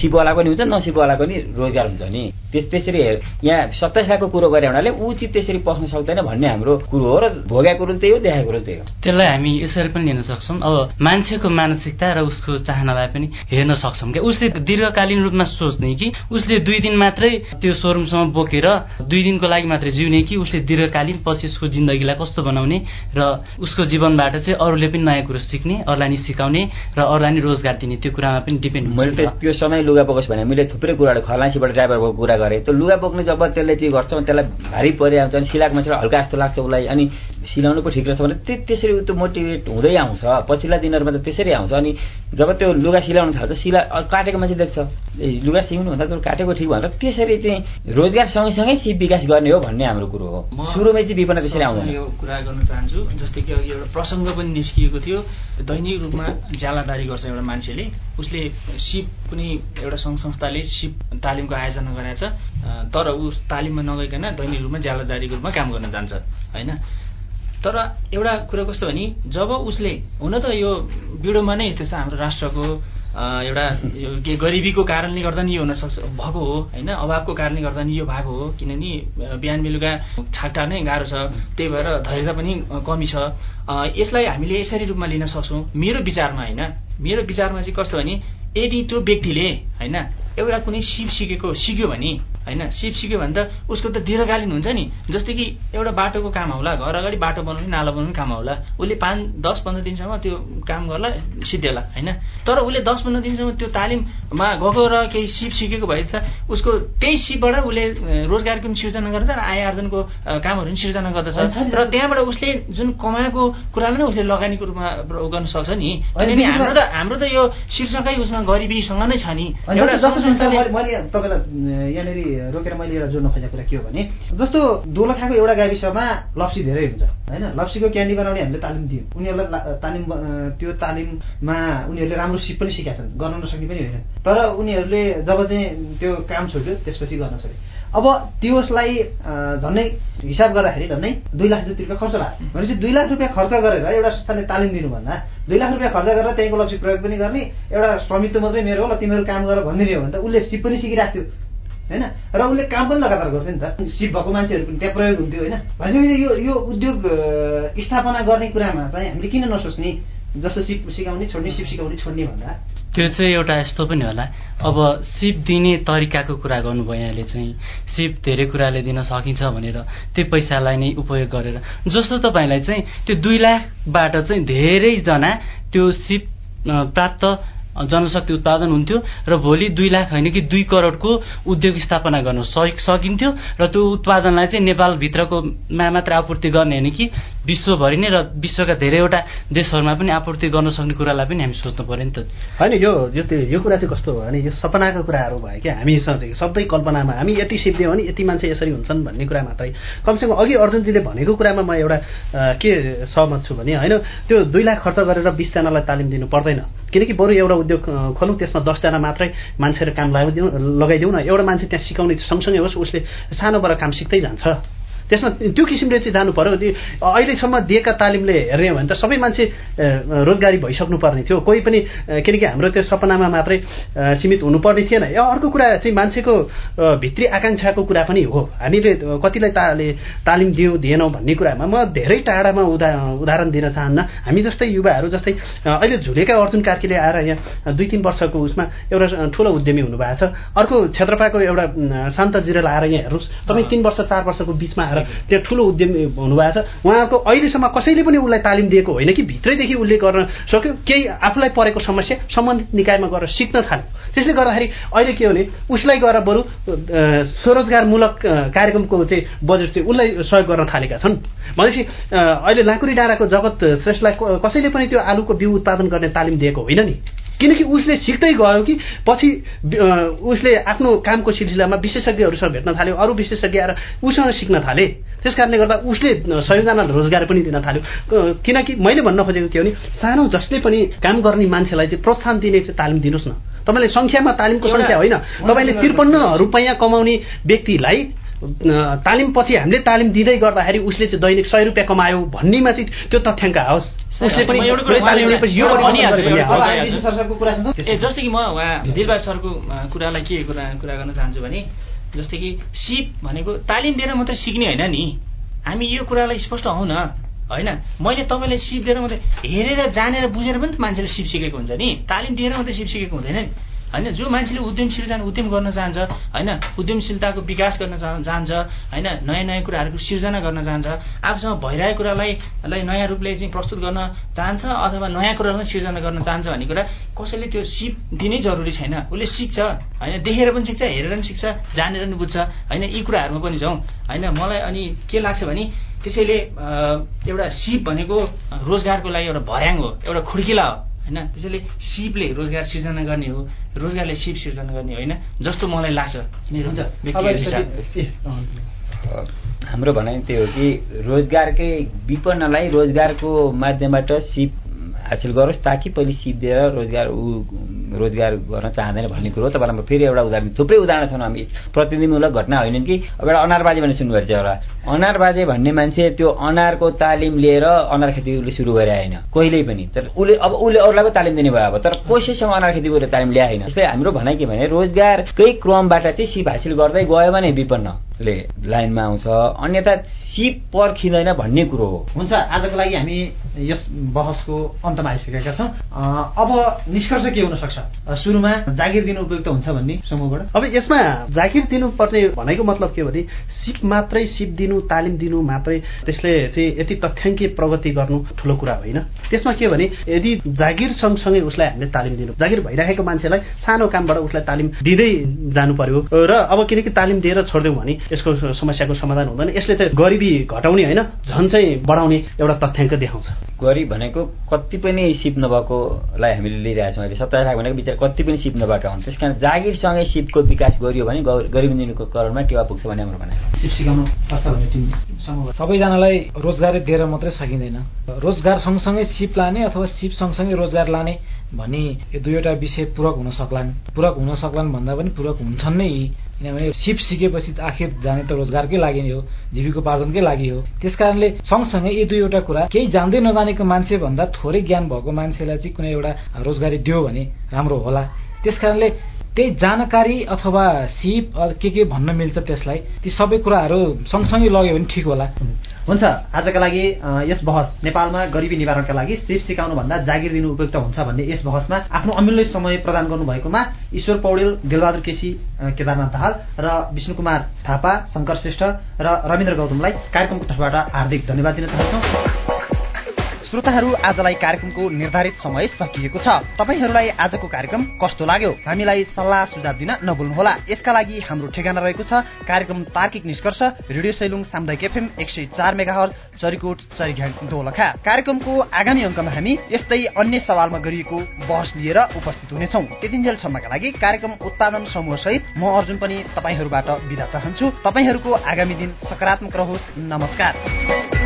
सिपवाला पनि हुन्छ नसिपवाला पनि रोजगार हुन्छ नि। त्यस त्यसरी यहाँ सत्ताइस लाखको कुरो गरे हुनाले ऊ चाहिँ त्यसरी पस्न सक्दैन भन्ने हाम्रो कुरो हो र भोगेको कुरो त्यही हो देखाएको कुरो त्यही हो। त्यसलाई हामी यसरी पनि लिन सक्छौँ। अब मान्छेको मानसिकता र उसको चाहनालाई पनि हेर्न सक्छौँ क्या उसले दीर्घकालीन रूपमा सोच्ने कि उसले दुई दिन मात्रै त्यो सोरुमसम्म बोकेर दुई दिनको लागि मात्रै जिउने कि उसले दीर्घकालीन पछि उसको जिन्दगीलाई कस्तो बनाउने र उसको जीवनबाट चाहिँ अरूले पनि नयाँ कुरो सिक्ने अरूलाई नि सिकाउने र अरूलाई नि रोजगार दिने त्यो कुरामा पनि डिपेन्ड मैले त त्यो समय लुगा बोकोस् भने मैले थुप्रै कुराहरू खलासीबाट ड्राइभरको कुरा गरेँ। त्यो लुगा बोक्ने जब त्यसले त्यो गर्छ त्यसलाई भारी परिआउँछ अनि सिलाएको मान्छेलाई हल्का जस्तो लाग्छ उसलाई अनि सिलाउनु पो ठिक रहेछ भने त्यसरी त्यो मोटिभेट हुँदै आउँछ। पछिल्ला दिनहरूमा त त्यसरी आउँछ अनि जब त्यो लुगा सिलाउन थाल्छ सिला काटेको मान्छे देख्छ। लुगा सिउनु भन्दा त्यो काटेको ठिक भनेर त्यसरी चाहिँ रोजगार सँगैसँगै सिप विकास गर्ने हो भन्ने हाम्रो कुरो हो। सुरुमै चाहिँ विपना त्यसरी आउँदैन यो कुरा गर्न चाहन्छु जस्तै कि अघि एउटा प्रसङ्ग पनि निस्किएको थियो। दैनिक रूपमा ज्यालादारी गर्छ एउटा मान्छेले। उसले सिप पनि एउटा सङ्घ संस्थाले सिप तालिमको आयोजना गरेको छ। तर ऊ तालिममा नगइकन दैनिक रूपमा ज्यालादारीको रूपमा काम गर्न जान्छ होइन? तर एउटा कुरा कस्तो भने जब उसले हुन त यो बिडोमा नै त्यसो हाम्रो राष्ट्रको एउटा के गरिबीको कारणले गर्दा नि यो हुनसक्छ। भएको हो होइन? अभावको कारणले गर्दा नि यो भएको हो। किनभने बिहान बेलुका छाकटा नै गाह्रो छ। त्यही भएर धैर्यता पनि कमी छ। यसलाई हामीले यसरी रूपमा लिन सक्छौँ। मेरो विचारमा होइन? मेरो विचारमा चाहिँ कस्तो भने यदि त्यो व्यक्तिले होइन? एउटा कुनै सिप सिकेको सिक्यो भने होइन सिप सिक्यो भने त उसको त दीर्घकालीन हुन्छ नि। जस्तै कि एउटा बाटोको काम होला घर अगाडि बाटो बनाउने नाला बनाउने काम होला। उसले पाँच दस पन्ध्र दिनसम्म त्यो काम गर्ला सिद्धिएला होइन? तर उसले दस पन्ध्र दिनसम्म त्यो तालिममा गएको र केही सिप सिकेको भए त उसको त्यही सिपबाट उसले रोजगारको पनि सिर्जना गर्दछ र आय आर्जनको कामहरू पनि सिर्जना गर्दछ। र त्यहाँबाट उसले जुन कमाएको कुरालाई नै उसले लगानीको रूपमा गर्न सक्छ नि। किनभने हाम्रो त हाम्रो त यो शीर्षकै उसमा गरिबीसँग नै छ नि। एउटा मैले तपाईँलाई यहाँनिर रोकेर मैले एउटा जोड्न खोजेको कुरा के हो भने जस्तो दोलखाको एउटा गाविसमा लप्सी धेरै हुन्छ होइन? लप्सीको क्यान्डी बनाउने हामीले तालिम दियौँ। उनीहरूलाई तालिम त्यो तालिममा उनीहरूले राम्रो सिप पनि सिकेका छन् गर्न नसक्ने पनि होइन। तर उनीहरूले जब चाहिँ त्यो काम छोड्यो त्यसपछि गर्न छोड्यो अब त्यसलाई झन्डै हिसाब गर्दाखेरि झन्डै दुई लाख जति रुपियाँ खर्च लाग्छ। भनेपछि दुई लाख रुपियाँ खर्च गरेर एउटा संस्थाले तालिम दिनुभन्दा दुई लाख रुपियाँ खर्च गरेर त्यहीँको लक्ष्य प्रयोग पनि गर्ने एउटा स्वामित्व मात्रै मेरो हो ल तिमीहरू काम गरेर भनिदिने हो भने त उसले सिप पनि सिकिरहेको थियो। होइन? र उसले काम पनि लगातार गर्थ्यो नि त। सिप भएको मान्छेहरू पनि त्यहाँ प्रयोग हुन्थ्यो होइन? भनेपछि यो यो उद्योग स्थापना गर्ने कुरामा चाहिँ हामीले किन नसोच्ने? जस्तो सिप सिकाउने छोड्ने सिप सिकाउने छोड्ने भन्दा। त्यो चाहिँ एउटा यस्तो पनि होला। अब सिप दिने तरिकाको कुरा गर्नुभयो यहाँले चाहिँ। सिप धेरै कुराले दिन सकिन्छ भनेर त्यो पैसालाई नै उपयोग गरेर। जस्तो तपाईँलाई चाहिँ त्यो दुई लाखबाट चाहिँ धेरैजना त्यो सिप प्राप्त जनशक्ति उत्पादन हुन्थ्यो र भोलि दुई लाख होइन कि दुई करोडको उद्योग स्थापना गर्न सकिन्थ्यो र त्यो उत्पादनलाई चाहिँ नेपालभित्रकोमा मात्र आपूर्ति गर्ने होइन कि विश्वभरि नै र विश्वका धेरैवटा देशहरूमा पनि आपूर्ति गर्न सक्ने कुरालाई पनि हामी सोच्नु पऱ्यो नि त। होइन यो यो कुरा चाहिँ कस्तो हो भने यो सपनाको कुराहरू भयो क्या हामीसँग चाहिँ। सधैँ कल्पनामा हामी यति सिद्धियौँ भने यति मान्छे यसरी हुन्छन् भन्ने कुरा मात्रै। कमसेकम अघि अर्जुनजीले भनेको कुरामा म एउटा के सहमत छु भने होइन त्यो दुई लाख खर्च गरेर बिसजनालाई तालिम दिनु पर्दैन। किनकि बरु एउटा उद्योग खोलौँ त्यसमा दसजना मात्रै मान्छेहरू काम लगाइदिउँ लगाइदिउँ न एउटा मान्छे त्यहाँ सिकाउने सँगसँगै होस् उसले सानोबाट काम सिक्दै जान्छ। त्यसमा त्यो किसिमले चाहिँ जानु पऱ्यो अहिलेसम्म दिएका तालिमले हेर्ने हो भने त सबै मान्छे रोजगारी भइसक्नु पर्ने थियो। कोही पनि किनकि हाम्रो त्यो सपनामा मात्रै सीमित हुनुपर्ने थिएन। यो अर्को कुरा चाहिँ मान्छेको भित्री आकाङ्क्षाको कुरा पनि हो। हामीले कतिलाई ताले तालिम दियौँ दिएनौँ भन्ने कुरामा म धेरै टाढामा उदा उदाहरण दिन चाहन्न। हामी जस्तै युवाहरू जस्तै अहिले झुलेका अर्जुन कार्कीले आएर यहाँ दुई तिन वर्षको उसमा एउटा ठुलो उद्यमी हुनुभएको छ। अर्को क्षेत्रपाको एउटा शान्त जिरेल आएर यहाँ हेर्नुहोस्। तपाईँ तिन वर्ष चार वर्षको बिचमा आएर त्यहाँ ठुलो उद्यमी हुनुभएको छ। उहाँको अहिलेसम्म कसैले पनि उसलाई तालिम दिएको होइन कि भित्रैदेखि उसले गर्न सक्यो। केही आफूलाई परेको समस्या सम्बन्धित निकायमा गएर सिक्न थाल्यो। त्यसले गर्दाखेरि अहिले के भने उसलाई गएर बरु स्वरोजगारमूलक कार्यक्रमको चाहिँ बजेट चाहिँ उसलाई सहयोग गर्न थालेका छन्। भनेपछि अहिले लाँकुरी डाँडाको जगत श्रेष्ठलाई कसैले पनि त्यो आलुको बिउ उत्पादन गर्ने तालिम दिएको होइन नि। किनकि उसले सिक्दै गयो कि पछि उसले आफ्नो कामको सिलसिलामा विशेषज्ञहरूसँग भेट्न थाल्यो अरू विशेषज्ञ आएर उसँग सिक्न थाले। त्यस कारणले गर्दा उसले सयजनालाई रोजगार पनि दिन थाल्यो। किनकि मैले भन्न खोजेको के भने सानो जसले पनि काम गर्ने मान्छेलाई चाहिँ प्रोत्साहन दिने चाहिँ तालिम दिनुहोस् न। तपाईँले सङ्ख्यामा तालिमको सङ्ख्या होइन। तपाईँले त्रिपन्न रुपियाँ कमाउने व्यक्तिलाई तालिम पछि हामीले तालिम दिँदै गर्दाखेरि उसले चाहिँ दैनिक सय रुपियाँ कमायो भन्नेमा चाहिँ त्यो तथ्याङ्क आओस्। उसले पनि तालिम दिएपछि यो ए जस्तै कि म उहाँ दिलबाज सरको कुरालाई के कुरा कुरा गर्न चाहन्छु भने जस्तै कि सिप भनेको तालिम दिएर मात्रै सिक्ने होइन नि। हामी यो कुरालाई स्पष्ट हौ न होइन? मैले तपाईँलाई सिप दिएर मात्रै हेरेर जानेर बुझेर पनि त मान्छेले सिप सिकेको हुन्छ नि। तालिम दिएर मात्रै सिप सिकेको हुँदैन नि। होइन जो मान्छेले उद्यमशील जान उद्यम गर्न चाहन्छ होइन उद्यमशीलताको विकास गर्न चाहन्छ होइन नयाँ नयाँ कुराहरूको सिर्जना गर्न चाहन्छ आफूसँग भइरहेको कुरालाई नयाँ रूपले चाहिँ प्रस्तुत गर्न चाहन्छ अथवा नयाँ कुरालाई सिर्जना गर्न चाहन्छ भन्ने कुरा कसैले त्यो सिप दिनै जरुरी छैन। उसले सिक्छ होइन देखेर पनि सिक्छ हेरेर पनि सिक्छ जानेर पनि बुझ्छ होइन यी कुराहरूमा पनि जाउँ होइन मलाई अनि के लाग्छ भने त्यसैले एउटा सिप भनेको रोजगारको लागि एउटा भर्याङ हो एउटा खुड्किला हो। होइन? त्यसैले सिपले रोजगार सिर्जना गर्ने हो रोजगारले सिप सिर्जना गर्ने होइन? जस्तो मलाई लाग्छ। मेरो हाम्रो भनाइ त्यही हो कि रोजगारकै विपन्नलाई रोजगारको माध्यमबाट सिप हासिल गरोस् ताकि पहिले सिप दिएर रोजगार ऊ रोजगार गर्न चाहँदैन भन्ने कुरो तपाईँलाई म फेरि एउटा उदाहरण थुप्रै उदाहरण छन् हामी। प्रतिनिधिमूलक घटना होइन कि? अब एउटा अनार बाजे भन्ने सुन्नुभएको छ एउटा अनार बाजे भन्ने मान्छे त्यो अनारको तालिम लिएर अनार खेती उसले सुरु गरे होइन कहिल्यै पनि। तर उसले अब उसले अरूलाई पो तालिम दिने भयो अब। तर कसैसँग अनार खेती उसले तालिम ल्याएन। जस्तै हाम्रो भनाइ के भने रोजगारकै क्रमबाट चाहिँ सिप हासिल गर्दै गयो भने विपन्नले लाइनमा आउँछ। अन्यथा सिप पर्खिँदैन भन्ने कुरो हो। हुन्छ आजको लागि हामी यस बहसको अन्तमा आइसकेका छौँ। अब निष्कर्ष के हुन सक्छ सुरुमा जागिर दिनु उपयुक्त हुन्छ भन्ने समूहबाट? अब यसमा जागिर दिनुपर्ने भनेको मतलब के भने सिप मात्रै सिप दिनु तालिम दिनु मात्रै त्यसले चाहिँ यति तथ्याङ्कीय प्रगति गर्नु ठुलो कुरा होइन। त्यसमा के भने यदि जागिर सँगसँगै उसलाई हामीले तालिम दिनु जागिर भइराखेको मान्छेलाई सानो कामबाट उसलाई तालिम दिँदै जानु पर्यो। र अब किनकि तालिम दिएर छोडिदिउँ भने यसको समस्याको समाधान हुँदैन। यसले चाहिँ गरिबी घटाउने होइन झन् चाहिँ बढाउने एउटा तथ्याङ्क देखाउँछ। गरिब भनेको कति पनि सिप नभएकोलाई हामीले लिइरहेको छौँ अहिले सत्ताइस लाख भनेको विचार कति पनि सिप नभएका हुन्। त्यस कारण जागिरसँगै सिपको विकास गरियो भने गरिब करोडमा टेवा पुग्छ भन्ने हाम्रो भनाइ सिप सिकाउनु पर्छ भन्ने सबैजनालाई रोजगारी दिएर मात्रै सकिँदैन। रोजगार सँगसँगै सिप लाने अथवा सिप सँगसँगै रोजगार लाने भनी यो दुईवटा विषय पूरक हुन सक्लान्। पूरक हुन सक्लान् भन्दा पनि पूरक हुन्छन् नै किनभने सिप सिकेपछि आखिर जाने त रोजगारकै लागि हो जीविकोपार्जनकै लागि हो। त्यस कारणले सँगसँगै यी दुईवटा कुरा केही जान्दै नजानेको मान्छे भन्दा थोरै ज्ञान भएको मान्छेलाई चाहिँ कुनै एउटा रोजगारी दियो भने राम्रो होला। त्यस कारणले त्यही जानकारी अथवा सिप के के भन्न मिल्छ त्यसलाई ती सबै कुराहरू सँगसँगै लग्यो भने ठिक होला। हुन्छ आजका लागि यस बहस नेपालमा गरिबी निवारणका लागि सिप सिकाउनु भन्दा जागिर दिनु उपयुक्त हुन्छ भन्ने यस बहसमा आफ्नो अमूल्य समय प्रदान गर्नुभएकोमा ईश्वर पौडेल दिलबहादुर केसी केदारनाथ दाहाल र विष्णु कुमार थापा शङ्कर श्रेष्ठ र रविन्द्र गौतमलाई कार्यक्रमको तर्फबाट हार्दिक धन्यवाद दिन चाहन्छौँ। श्रोताहरू आजलाई कार्यक्रमको निर्धारित समय सकिएको छ। तपाईँहरूलाई आजको कार्यक्रम कस्तो लाग्यो? हामीलाई सल्लाह सुझाव दिन नभुल्नुहोला। यसका लागि हाम्रो ठेगाना रहेको छ कार्यक्रम तार्किक निष्कर्ष रेडियो सैलुङ सामुदायिक एफएम एक सय चार मेगा हर्ज चरिकोट चरिघाट दोलखा। कार्यक्रमको आगामी अङ्कमा हामी यस्तै अन्य सवालमा गरिएको बहस लिएर उपस्थित हुनेछौ। त्यतिन्जेलसम्मका लागि कार्यक्रम उत्पादन समूह सहित म अर्जुन पनि तपाईँहरूबाट विदा चाहन्छु। तपाईँहरूको आगामी दिन सकारात्मक रहोस्। नमस्कार।